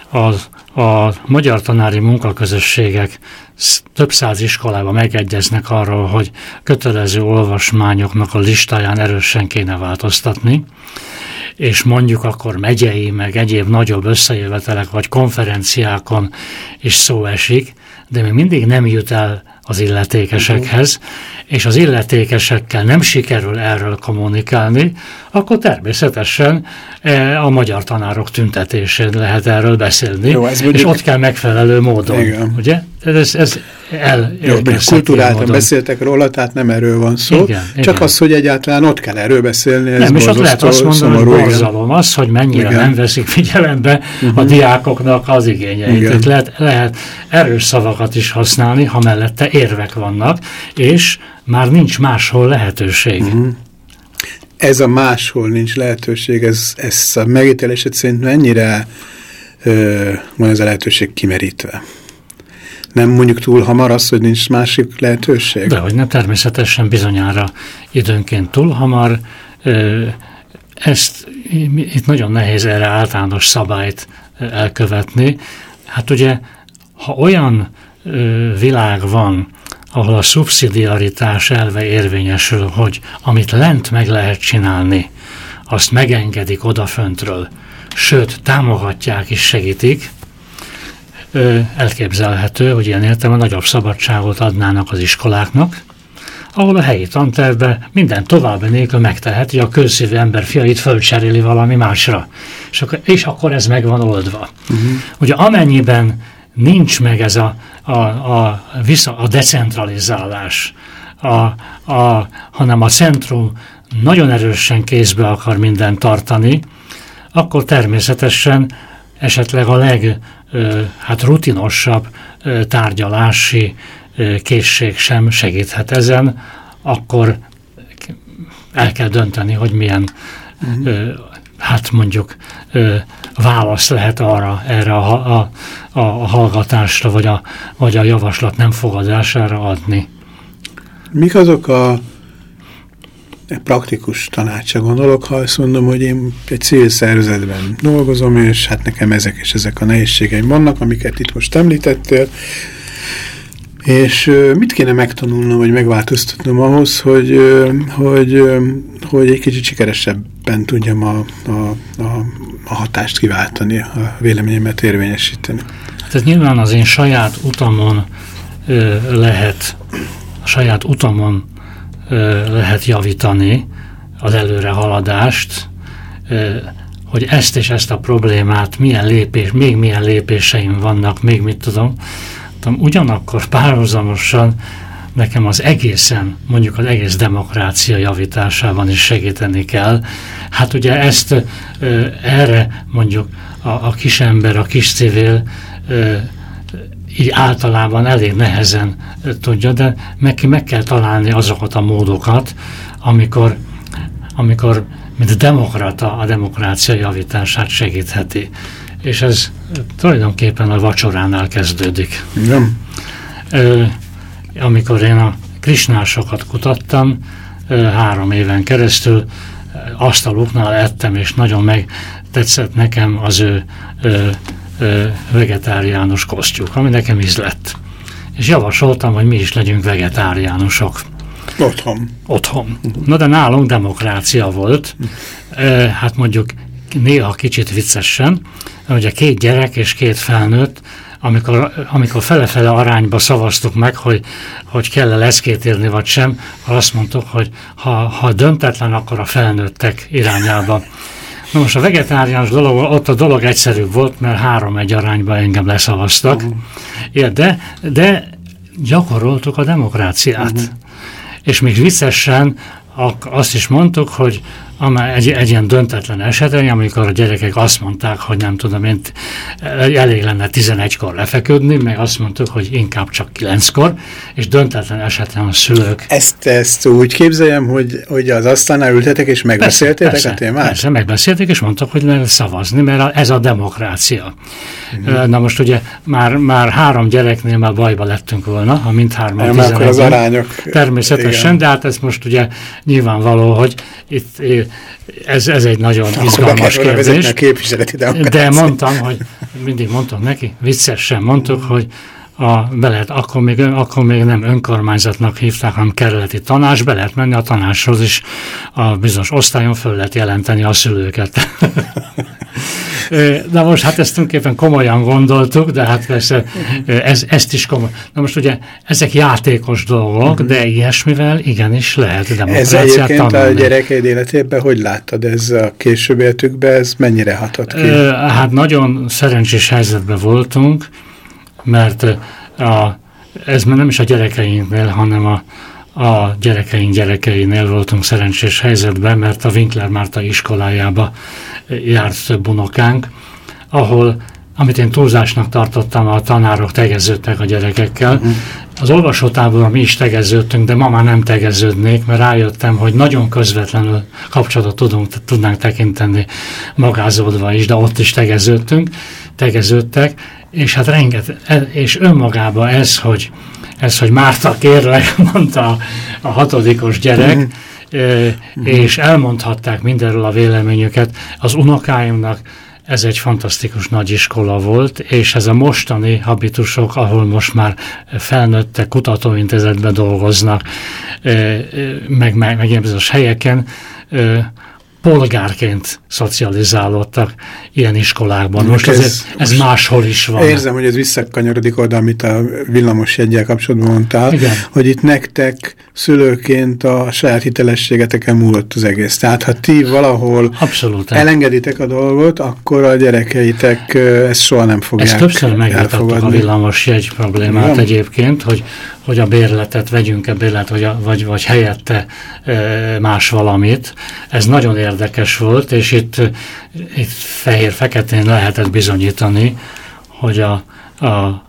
az a magyar tanári munkaközösségek több száz iskolában megegyeznek arról, hogy kötelező olvasmányoknak a listáján erősen kéne változtatni, és mondjuk akkor megyei, meg egyéb nagyobb összejövetelek vagy konferenciákon is szó esik, de még mindig nem jut el az illetékesekhez, és az illetékesekkel nem sikerül erről kommunikálni, akkor természetesen e, a magyar tanárok tüntetésén lehet erről beszélni, Jó, ez és ott kell megfelelő módon, Igen. ugye? Ez, ez el, Jó, kultúráltan beszéltek róla, tehát nem erről van szó, igen, csak igen. az, hogy egyáltalán ott kell erről beszélni. Ez nem, és ott lehet azt mondani, hogy borzalom az, hogy mennyire igen. nem veszik figyelembe uh -huh. a mhm. diákoknak az igényeit. Igen. Lehet, lehet erős szavakat is használni, ha mellette érvek vannak, és már nincs máshol lehetőség. Uh mhm. -huh. Ez a máshol nincs lehetőség, ez, ez a megítélésed szerint mennyire ö, van ez a lehetőség kimerítve? nem mondjuk túl hamar az, hogy nincs másik lehetőség? De hogy nem természetesen bizonyára időnként túl hamar. Ezt itt nagyon nehéz erre általános szabályt elkövetni. Hát ugye, ha olyan világ van, ahol a szubszidiaritás elve érvényesül, hogy amit lent meg lehet csinálni, azt megengedik odaföntről, sőt, támogatják és segítik, elképzelhető, hogy ilyen értelemben nagyobb szabadságot adnának az iskoláknak, ahol a helyi tantervben minden további nélkül megteheti, a közszívű ember fiait fölcseréli valami másra. És akkor, és akkor ez meg van oldva. Uh-huh. Ugye amennyiben nincs meg ez a, a, a, vissza, a decentralizálás, a, a, hanem a centrum nagyon erősen kézbe akar mindent tartani, akkor természetesen esetleg a leg hát rutinosabb tárgyalási készség sem segíthet ezen, akkor el kell dönteni, hogy milyen uh-huh. Hát mondjuk válasz lehet arra, erre a, a, a hallgatásra, vagy a, vagy a javaslat nem fogadására adni. Mik azok a praktikus tanácsa gondolok, ha azt mondom, hogy én egy civil szervezetben dolgozom, és hát nekem ezek és ezek a nehézségeim vannak, amiket itt most említettél, és mit kéne megtanulnom, vagy megváltoztatnom ahhoz, hogy, hogy, hogy egy kicsit sikeresebben tudjam a, a, a, a hatást kiváltani, a véleményemet érvényesíteni? Hát ez nyilván az én saját utamon ö, lehet, a saját utamon ö, lehet javítani az előrehaladást, ö, hogy ezt és ezt a problémát, milyen lépés, még milyen lépéseim vannak, még mit tudom, tudom ugyanakkor párhuzamosan nekem az egészen, mondjuk az egész demokrácia javításában is segíteni kell. Hát ugye ezt erre mondjuk a, a kisember, a kis civil így általában elég nehezen tudja, de meg, meg kell találni azokat a módokat, amikor, amikor mint demokrata a demokrácia javítását segítheti. És ez tulajdonképpen a vacsoránál kezdődik. Igen. Ö, amikor én a krisnásokat kutattam, ö, három éven keresztül asztaluknál ettem, és nagyon megtetszett nekem az ő ö, ö, vegetáriánus kosztjuk, ami nekem lett. És javasoltam, hogy mi is legyünk vegetáriánusok. Otthon. Otthon. Na de nálunk demokrácia volt, hát mondjuk néha kicsit viccesen, ugye két gyerek és két felnőtt, amikor, amikor fele-fele arányba szavaztuk meg, hogy, hogy kell-e leszkét írni vagy sem, azt mondtuk, hogy ha, ha döntetlen, akkor a felnőttek irányába. Na most a vegetáriánus dolog, ott a dolog egyszerűbb volt, mert három egy arányba engem leszavaztak. Uh-huh. Ja, de, de gyakoroltuk a demokráciát. Uh-huh. És még viccesen azt is mondtuk, hogy egy, egy ilyen döntetlen esetben, amikor a gyerekek azt mondták, hogy nem tudom én, elég lenne 11-kor lefeküdni, meg azt mondtuk, hogy inkább csak 9-kor, és döntetlen esetben a szülők... Ezt, ezt úgy képzeljem, hogy, hogy az asztalnál ültetek, és megbeszéltétek persze, a témát? Persze, megbeszélték, és mondtak, hogy lehet szavazni, mert ez a demokrácia. Mm. Na most ugye már, már három gyereknél már bajba lettünk volna, ha mindhárman ja, az arányok... Természetesen, igen. de hát ez most ugye nyilvánvaló, hogy itt ez, ez egy nagyon Akkor izgalmas kérdés. De mondtam, hogy mindig mondtam neki, viccesen mondtuk, hogy a, be lehet, akkor még, akkor még nem önkormányzatnak hívták, hanem kerületi tanács, be lehet menni a tanácshoz is, a bizonyos osztályon föl lehet jelenteni a szülőket. Na most hát ezt tulajdonképpen komolyan gondoltuk, de hát persze ez, ezt is komoly. Na most ugye ezek játékos dolgok, uh-huh. de ilyesmivel igenis lehet demokráciát Ez egyébként tanulni. a gyerekeid életében hogy láttad? Ez a később életükben, ez mennyire hatott ki? Hát nagyon szerencsés helyzetben voltunk, mert a, ez már nem is a gyerekeinknél, hanem a, a gyerekeink gyerekeinél voltunk szerencsés helyzetben, mert a Winkler Márta iskolájába járt több unokánk, ahol, amit én túlzásnak tartottam, a tanárok tegeződtek a gyerekekkel. Uh-huh. Az olvasótáborban mi is tegeződtünk, de ma már nem tegeződnék, mert rájöttem, hogy nagyon közvetlenül kapcsolatot tudunk, tudnánk tekinteni magázódva is, de ott is tegeződtünk, tegeződtek, és hát renget, és önmagában ez, hogy ez, hogy Márta kérlek, mondta a, hatodikos gyerek, uh-huh. és elmondhatták mindenről a véleményüket. Az unokáimnak ez egy fantasztikus nagy iskola volt, és ez a mostani habitusok, ahol most már felnőttek kutatóintézetben dolgoznak, meg, meg, meg helyeken, polgárként szocializálódtak ilyen iskolákban. Most ez, ez, ez máshol is van. Érzem, hogy ez visszakanyarodik oda, amit a villamos jegyel kapcsolatban mondtál, Igen. hogy itt nektek szülőként a saját hitelességeteken múlott az egész. Tehát ha ti valahol Abszolút. elengeditek a dolgot, akkor a gyerekeitek ezt soha nem fogják Ezt többször megvitattuk a villamos jegy problémát Igen. egyébként, hogy hogy a bérletet vegyünk-e bérlet, vagy, a, vagy, vagy helyette e, más valamit. Ez nagyon érdekes volt, és itt, itt fehér-feketén lehetett bizonyítani, hogy a, a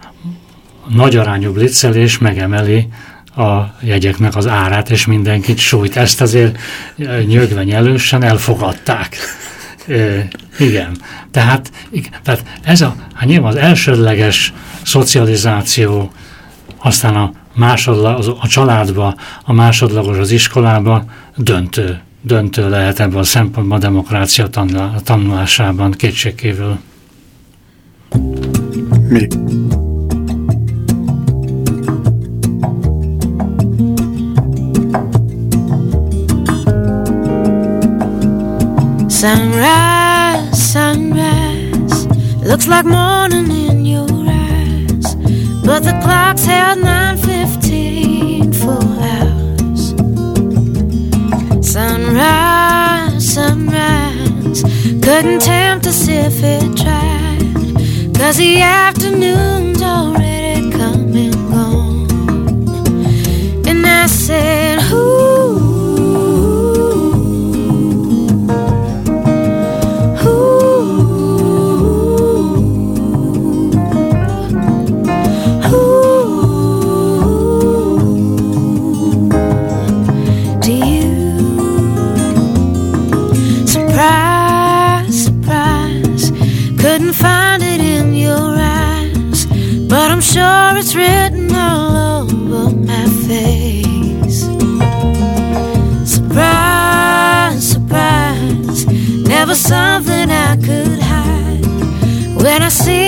nagy arányú blitzelés megemeli a jegyeknek az árát, és mindenkit sújt. Ezt azért nyögve nyelősen elfogadták. E, igen. Tehát. Tehát ez a, hát nyilván az elsődleges szocializáció, aztán a másodlag, a családba, a másodlagos az iskolába döntő, döntő lehet ebben a szempontban a demokrácia tanulásában kétségkívül. Mi? Sunrise, sunrise, looks like morning in your eyes, but the clock's held 9:15 Sunrise, sunrise, couldn't tempt us if it tried, cause the afternoon's already come and gone. And I said, Ooh. Something I could hide. When I see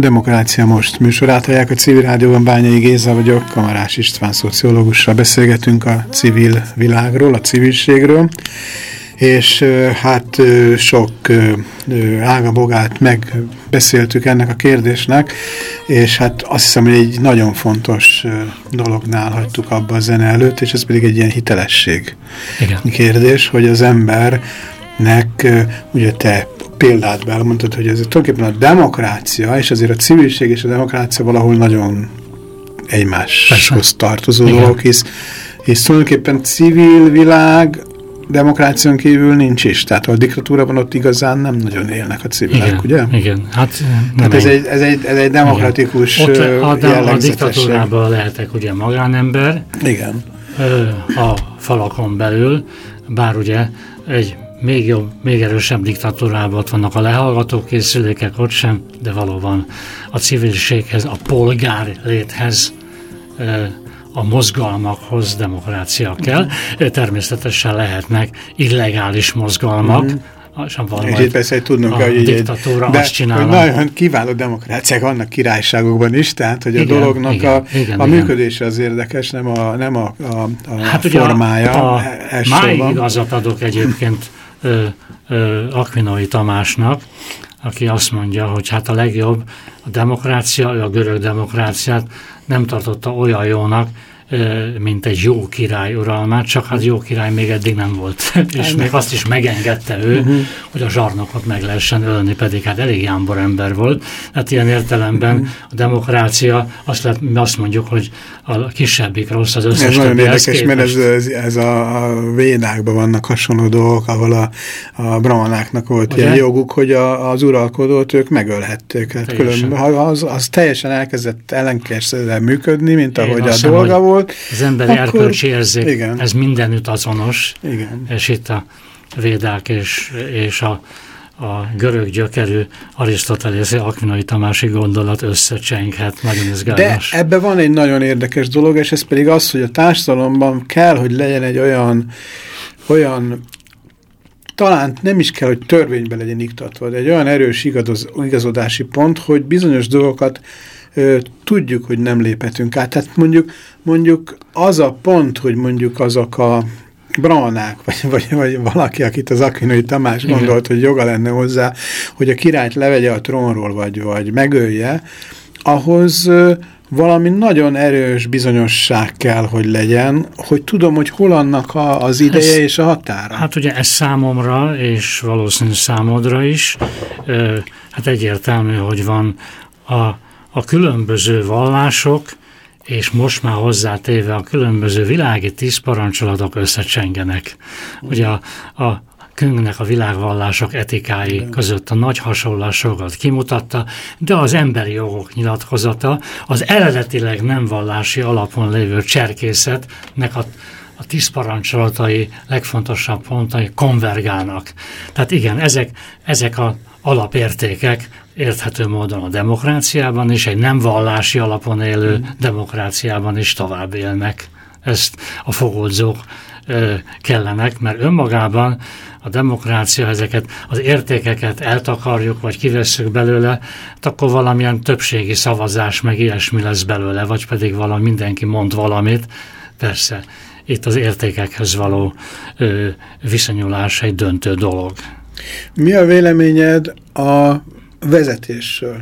Demokrácia Most műsorát hallják a Civil Rádióban Bányai Géza vagyok, Kamarás István szociológussal beszélgetünk a civil világról, a civilségről, és hát sok ágabogát megbeszéltük ennek a kérdésnek, és hát azt hiszem, hogy egy nagyon fontos dolognál hagytuk abba a zene előtt, és ez pedig egy ilyen hitelesség Igen. kérdés, hogy az embernek, ugye te példát be, elmondtad, hogy ez tulajdonképpen a demokrácia, és azért a civilség és a demokrácia valahol nagyon egymáshoz tartozó Igen. dolog, hisz, hisz tulajdonképpen civil világ demokráción kívül nincs is. Tehát a diktatúrában ott igazán nem nagyon élnek a civilek, igen, ugye? Igen, hát Tehát ez egy, ez, egy, ez egy demokratikus Ott a, a, a diktatúrában lehetek ugye magánember. Igen. A falakon belül, bár ugye egy még jobb, még erősebb diktatúrában ott vannak a lehallgató készülékek, ott sem, de valóban a civilséghez, a polgár léthez, a mozgalmakhoz demokrácia kell. Természetesen lehetnek illegális mozgalmak, mm. Itt persze hogy tudnunk, a hogy diktatúra egy, azt csinálom. Hogy nagyon kiváló demokráciák vannak királyságokban is, tehát hogy a igen, dolognak igen, a, igen, a igen. működése az érdekes, nem a, nem a, a, a hát formája. A, a máig igazat adok egyébként ö, ö, Akvinoi Tamásnak, aki azt mondja, hogy hát a legjobb a demokrácia, ő a görög demokráciát nem tartotta olyan jónak, mint egy jó király uralmát, csak hát jó király még eddig nem volt. és még azt is megengedte ő, uh-huh. hogy a zsarnokot meg lehessen ölni, pedig hát elég jámbor ember volt. Hát ilyen értelemben uh-huh. a demokrácia, azt, lehet, mi azt mondjuk, hogy a kisebbik rossz az összes Ez nagyon érdekes, mert ez, ez, ez a, a védákban vannak hasonló dolgok, ahol a, a brahmanáknak volt Ugye? ilyen joguk, hogy a, az uralkodót ők megölhették. Hát külön, az, az teljesen elkezdett ellenkezően működni, mint ahogy a dolga volt, volt. Az emberi akkor, erkölcsi érzék, igen. ez mindenütt azonos, igen. és itt a védák és, és a, a görög gyökerű Arisztotelészi Akvinai Tamási gondolat összecsenghet, nagyon izgalmas. De ebben van egy nagyon érdekes dolog, és ez pedig az, hogy a társadalomban kell, hogy legyen egy olyan, olyan talán nem is kell, hogy törvénybe legyen iktatva, de egy olyan erős igazodási pont, hogy bizonyos dolgokat ö, tudjuk, hogy nem léphetünk át. Tehát mondjuk, mondjuk az a pont, hogy mondjuk azok a Braunák, vagy, vagy, vagy valaki, akit az Akinoi Tamás Igen. gondolt, hogy joga lenne hozzá, hogy a királyt levegye a trónról, vagy, vagy megölje, ahhoz valami nagyon erős bizonyosság kell, hogy legyen, hogy tudom, hogy hol annak a, az ideje ez, és a határa. Hát ugye ez számomra, és valószínű számodra is, hát egyértelmű, hogy van a, a különböző vallások, és most már hozzátéve a különböző világi tíz parancsolatok összecsengenek. Ugye a, a könyvnek a világvallások etikái között a nagy hasonlásokat kimutatta, de az emberi jogok nyilatkozata az eredetileg nem vallási alapon lévő cserkészetnek a a tíz parancsolatai legfontosabb pontai konvergálnak. Tehát igen, ezek, ezek a alapértékek érthető módon a demokráciában és egy nem vallási alapon élő mm. demokráciában is tovább élnek. Ezt a fogodzók kellenek, mert önmagában a demokrácia ezeket az értékeket eltakarjuk, vagy kivesszük belőle, akkor valamilyen többségi szavazás, meg ilyesmi lesz belőle, vagy pedig valami, mindenki mond valamit. Persze, itt az értékekhez való ö, viszonyulás egy döntő dolog. Mi a véleményed a vezetésről?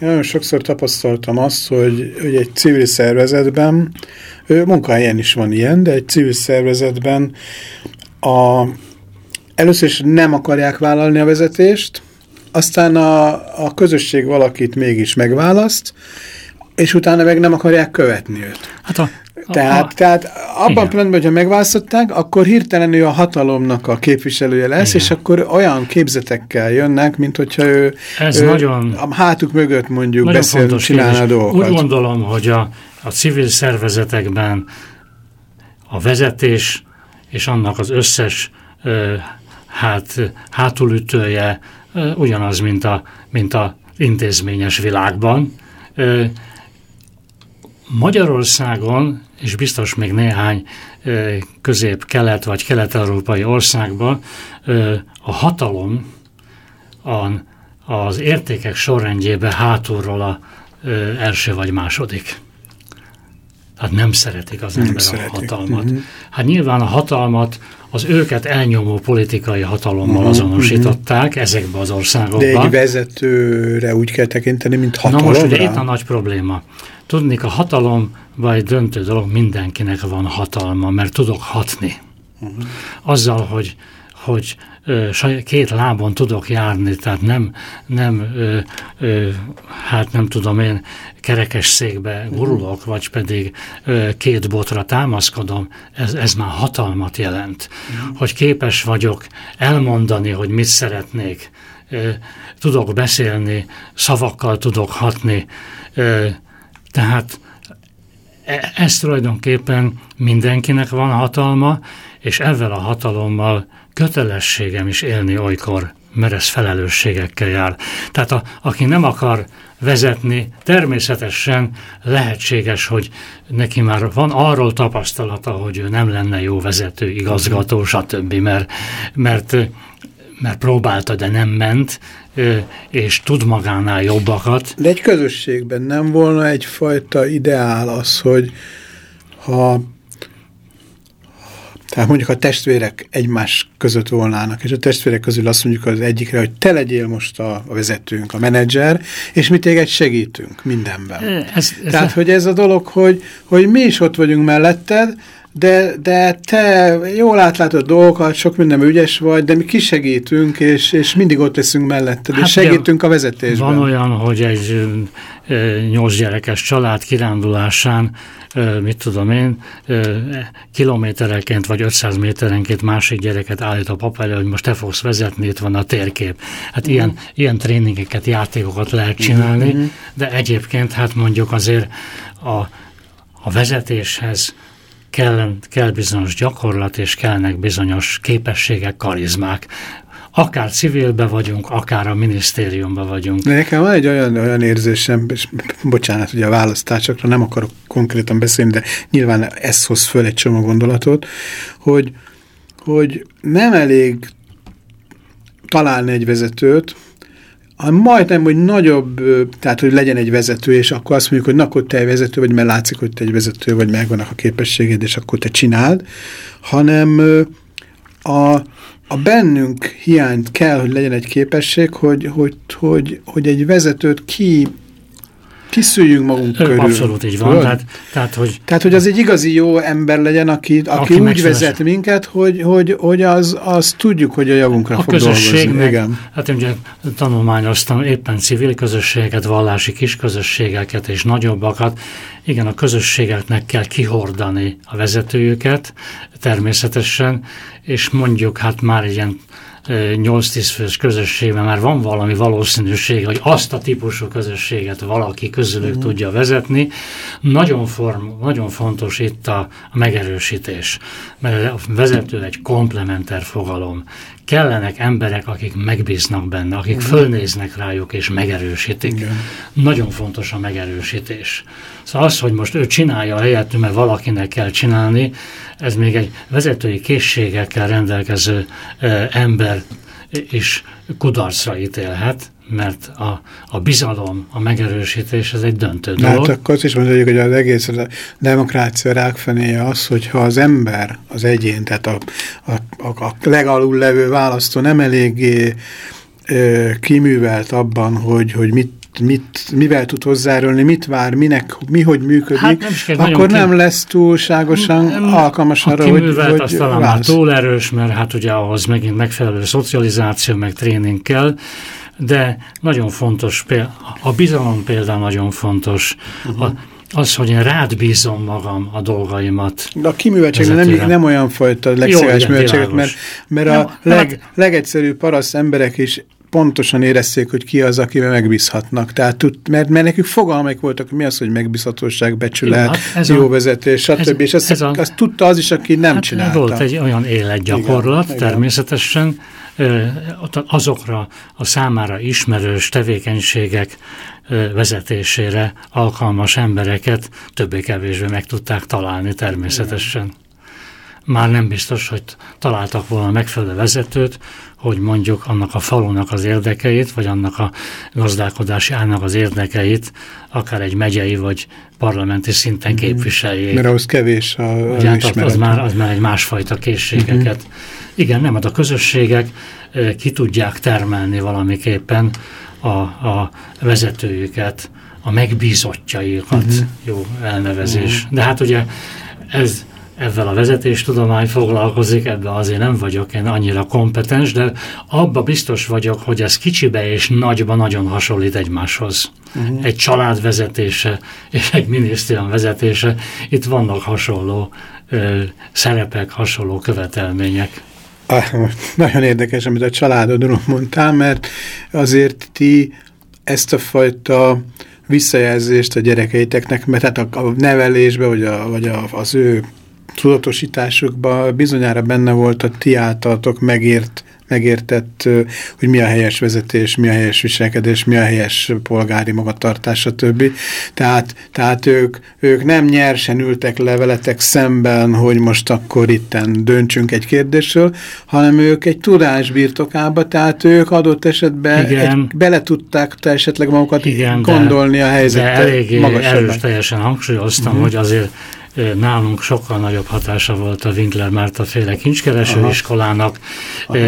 Én nagyon sokszor tapasztaltam azt, hogy, hogy egy civil szervezetben, munkahelyen is van ilyen, de egy civil szervezetben a, először is nem akarják vállalni a vezetést, aztán a, a közösség valakit mégis megválaszt, és utána meg nem akarják követni őt. Hát a, tehát, a, tehát abban igen. a pillanatban, hogyha megválasztották, akkor hirtelen ő a hatalomnak a képviselője lesz, igen. és akkor olyan képzetekkel jönnek, mint hogyha ő, Ez ő nagyon, a hátuk mögött mondjuk beszél, csinálna dolgokat. Úgy gondolom, hogy a, a civil szervezetekben a vezetés és annak az összes ö, hát, hátulütője ö, ugyanaz, mint a, mint a intézményes világban. Ö, Magyarországon, és biztos még néhány közép-kelet vagy kelet-európai országban a hatalom a, az értékek sorrendjében hátulról a első vagy második. Tehát nem szeretik az ember a hatalmat. Uh mhm. -huh. Hát nyilván a hatalmat az őket elnyomó politikai hatalommal uh mhm, -huh. azonosították -huh. ezekbe az országokban. De egy vezetőre úgy kell tekinteni, mint hatalomra? Na most ugye itt a nagy probléma. Tudnék, a hatalom vagy döntő dolog, mindenkinek van hatalma, mert tudok hatni. Uh -huh. Azzal, hogy, hogy két lábon tudok járni, tehát nem, nem ö, ö, hát nem tudom én, kerekes székbe gurulok, vagy pedig ö, két botra támaszkodom, ez, ez már hatalmat jelent. Uh-huh. Hogy képes vagyok elmondani, hogy mit szeretnék, ö, tudok beszélni, szavakkal tudok hatni, ö, tehát e, ez tulajdonképpen mindenkinek van hatalma, és ezzel a hatalommal kötelességem is élni olykor, mert ez felelősségekkel jár. Tehát a, aki nem akar vezetni, természetesen lehetséges, hogy neki már van arról tapasztalata, hogy ő nem lenne jó vezető, igazgató, stb., mert, mert, mert próbálta, de nem ment, és tud magánál jobbakat. De egy közösségben nem volna egyfajta ideál az, hogy ha tehát mondjuk a testvérek egymás között volnának, és a testvérek közül azt mondjuk az egyikre, hogy te legyél most a, a vezetőnk, a menedzser, és mi téged segítünk mindenben. Ez, ez Tehát, hogy ez a dolog, hogy, hogy mi is ott vagyunk melletted, de, de te jól átlátod dolgokat, sok minden ügyes vagy, de mi kisegítünk, és, és mindig ott leszünk melletted, hát és segítünk a vezetésben. Van olyan, hogy egy nyolc gyerekes család kirándulásán, mit tudom én, kilométereként vagy 500 méterenként másik gyereket állít a papa elő, hogy most te fogsz vezetni, itt van a térkép. Hát uh ilyen, ilyen tréningeket, játékokat lehet csinálni, mhm, -huh. Mhm. de egyébként hát mondjuk azért a, a vezetéshez kell, kell bizonyos gyakorlat, és kellnek bizonyos képességek, karizmák. Akár civilbe vagyunk, akár a minisztériumban vagyunk. Nekem van egy olyan, olyan érzésem, és bocsánat, ugye a választásokra nem akarok konkrétan beszélni, de nyilván ez hoz föl egy csomó gondolatot, hogy, hogy nem elég találni egy vezetőt, majdnem, hogy nagyobb, tehát hogy legyen egy vezető, és akkor azt mondjuk, hogy na, akkor te egy vezető vagy, mert látszik, hogy te egy vezető vagy, megvannak a képességed, és akkor te csináld, hanem a, a bennünk hiányt kell, hogy legyen egy képesség, hogy, hogy, hogy, hogy egy vezetőt ki kiszüljünk magunk körül. Abszolút így van. Tehát, tehát, hogy, tehát, hogy az egy igazi jó ember legyen, aki, aki, aki úgy megfelelős. vezet minket, hogy, hogy, hogy az, az tudjuk, hogy a javunkra a fog dolgozni. Meg, Igen. Hát én ugye tanulmányoztam éppen civil közösségeket, vallási kis közösségeket és nagyobbakat. Igen, a közösségeknek kell kihordani a vezetőjüket természetesen, és mondjuk hát már ilyen 8-10 fős közösségben már van valami valószínűség, hogy azt a típusú közösséget valaki közülük uh-huh. tudja vezetni. Nagyon, form, nagyon fontos itt a, megerősítés, mert a vezető egy komplementer fogalom. Kellenek emberek, akik megbíznak benne, akik uh-huh. fölnéznek rájuk és megerősítik. Igen. Nagyon fontos a megerősítés. Szóval az, hogy most ő csinálja helyettől, mert valakinek kell csinálni, ez még egy vezetői készségekkel rendelkező ember is kudarcra ítélhet, mert a, a bizalom, a megerősítés, ez egy döntő dolog. Hát akkor azt is mondjuk, hogy az egész a demokrácia rákfenéje az, hogyha az ember, az egyén, tehát a, a, a, a legalul levő választó nem eléggé ö, kiművelt abban, hogy, hogy mit mit, mivel tud hozzárulni, mit vár, minek, mi hogy működik, hát nem akkor nem lesz túlságosan nem, alkalmas arra, hogy, hogy az talán már túl erős, mert hát ugye ahhoz megint megfelelő szocializáció, meg tréning kell, de nagyon fontos, a bizalom például nagyon fontos, uh -huh. a, az, hogy én rád bízom magam a dolgaimat. De a kiműveltség nem, nem olyan fajta legszíves műveltséget, mert, mert nem, a leg, hát, legegyszerűbb paraszt emberek is pontosan érezték, hogy ki az, akivel megbízhatnak. Tehát, tud, mert, mert nekük fogalmak voltak, hogy mi az, hogy megbízhatóság, becsület, hát jó a, vezetés, stb. Ez, és ezt, ez a, azt tudta az is, aki nem hát csinálta. Volt egy olyan életgyakorlat, igen, természetesen azokra a számára ismerős tevékenységek vezetésére alkalmas embereket többé-kevésbé meg tudták találni természetesen. Igen már nem biztos, hogy találtak volna megfelelő vezetőt, hogy mondjuk annak a falunak az érdekeit, vagy annak a gazdálkodási állnak az érdekeit, akár egy megyei vagy parlamenti szinten mhm. képviseljék. Mert ahhoz kevés a, a hát az, már, az már egy másfajta készségeket. Uh-huh. Igen, nem, hát a közösségek ki tudják termelni valamiképpen a, a vezetőjüket, a megbízottjaikat, uh-huh. jó elnevezés. Uh-huh. De hát ugye ez ezzel a vezetéstudomány foglalkozik, ebben azért nem vagyok én annyira kompetens, de abba biztos vagyok, hogy ez kicsibe és nagyba nagyon hasonlít egymáshoz. Uh-huh. Egy család vezetése és egy minisztérium vezetése, itt vannak hasonló ö, szerepek, hasonló követelmények. Ah, nagyon érdekes, amit a családodról mondtál, mert azért ti ezt a fajta visszajelzést a gyerekeiteknek, mert hát a, a nevelésbe, vagy, a, vagy a, az ő tudatosításukban bizonyára benne volt a ti általatok megért, megértett, hogy mi a helyes vezetés, mi a helyes viselkedés, mi a helyes polgári magatartás, stb. Tehát, tehát ők, ők nem nyersen ültek leveletek szemben, hogy most akkor itten döntsünk egy kérdésről, hanem ők egy tudás birtokába, tehát ők adott esetben egy, bele tudták te esetleg magukat Igen, gondolni de, a helyzetet. De eléggé erős teljesen hangsúlyoztam, uh mhm. -huh. hogy azért nálunk sokkal nagyobb hatása volt a Winkler Márta féle kincskereső Aha. iskolának, Aha.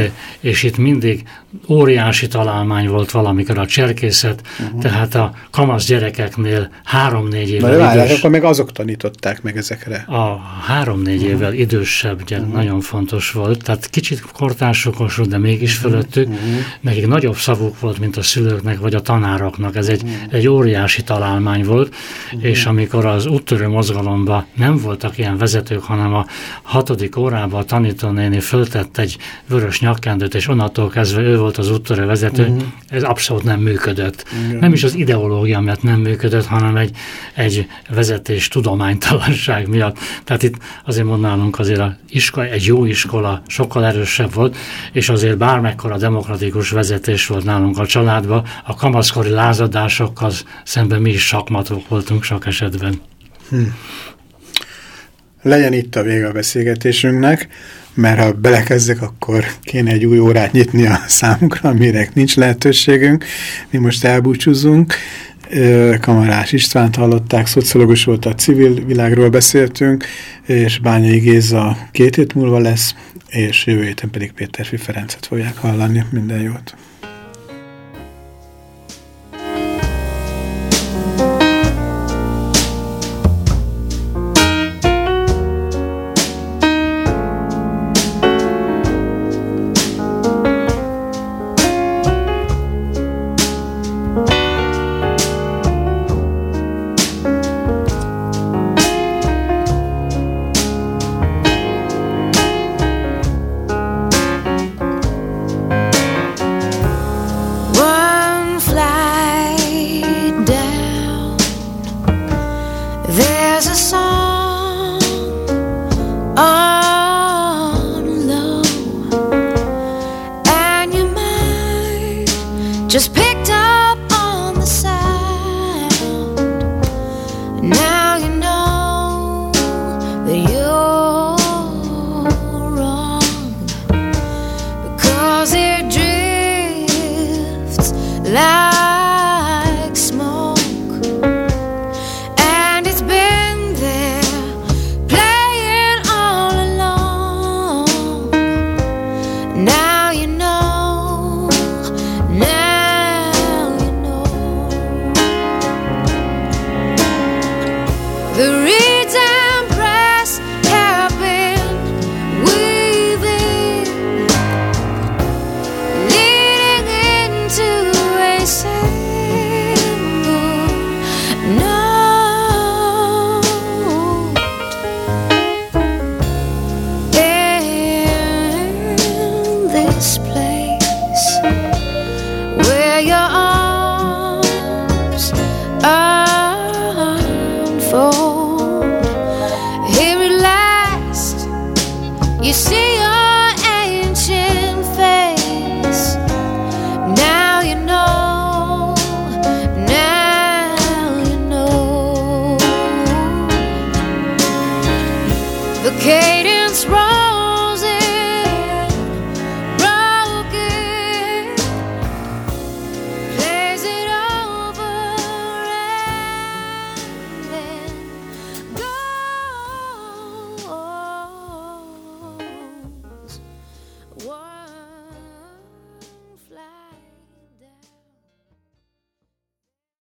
és itt mindig óriási találmány volt valamikor a cserkészet, uh -huh. tehát a kamasz gyerekeknél három-négy évvel Na, idős... akkor meg azok tanították meg ezekre. A három-négy uh -huh. évvel idősebb, ugye uh -huh. nagyon fontos volt, tehát kicsit kortársokosult, de mégis uh -huh. fölöttük, uh -huh. nekik nagyobb szavuk volt, mint a szülőknek vagy a tanároknak, ez egy, uh -huh. egy óriási találmány volt, uh -huh. és amikor az úttörő mozgalomba nem voltak ilyen vezetők, hanem a hatodik órában a tanítónéni föltett egy vörös nyakkendőt, és onnantól kezdve ő volt az úttörő vezető, uh-huh. ez abszolút nem működött. Igen. Nem is az ideológia miatt nem működött, hanem egy, egy vezetés tudománytalanság miatt. Tehát itt azért mondanunk azért a iskola, egy jó iskola sokkal erősebb volt, és azért bármekkora demokratikus vezetés volt nálunk a családban, a kamaszkori lázadásokkal szemben mi is sakmatok voltunk sok esetben. Hm. Legyen itt a vége a beszélgetésünknek, mert ha belekezdek, akkor kéne egy új órát nyitni a számunkra, amire nincs lehetőségünk. Mi most elbúcsúzunk. Kamarás Istvánt hallották, szociológus volt a civil világról beszéltünk, és Bányai Géza két hét múlva lesz, és jövő héten pedig Péter Ferencet fogják hallani. Minden jót!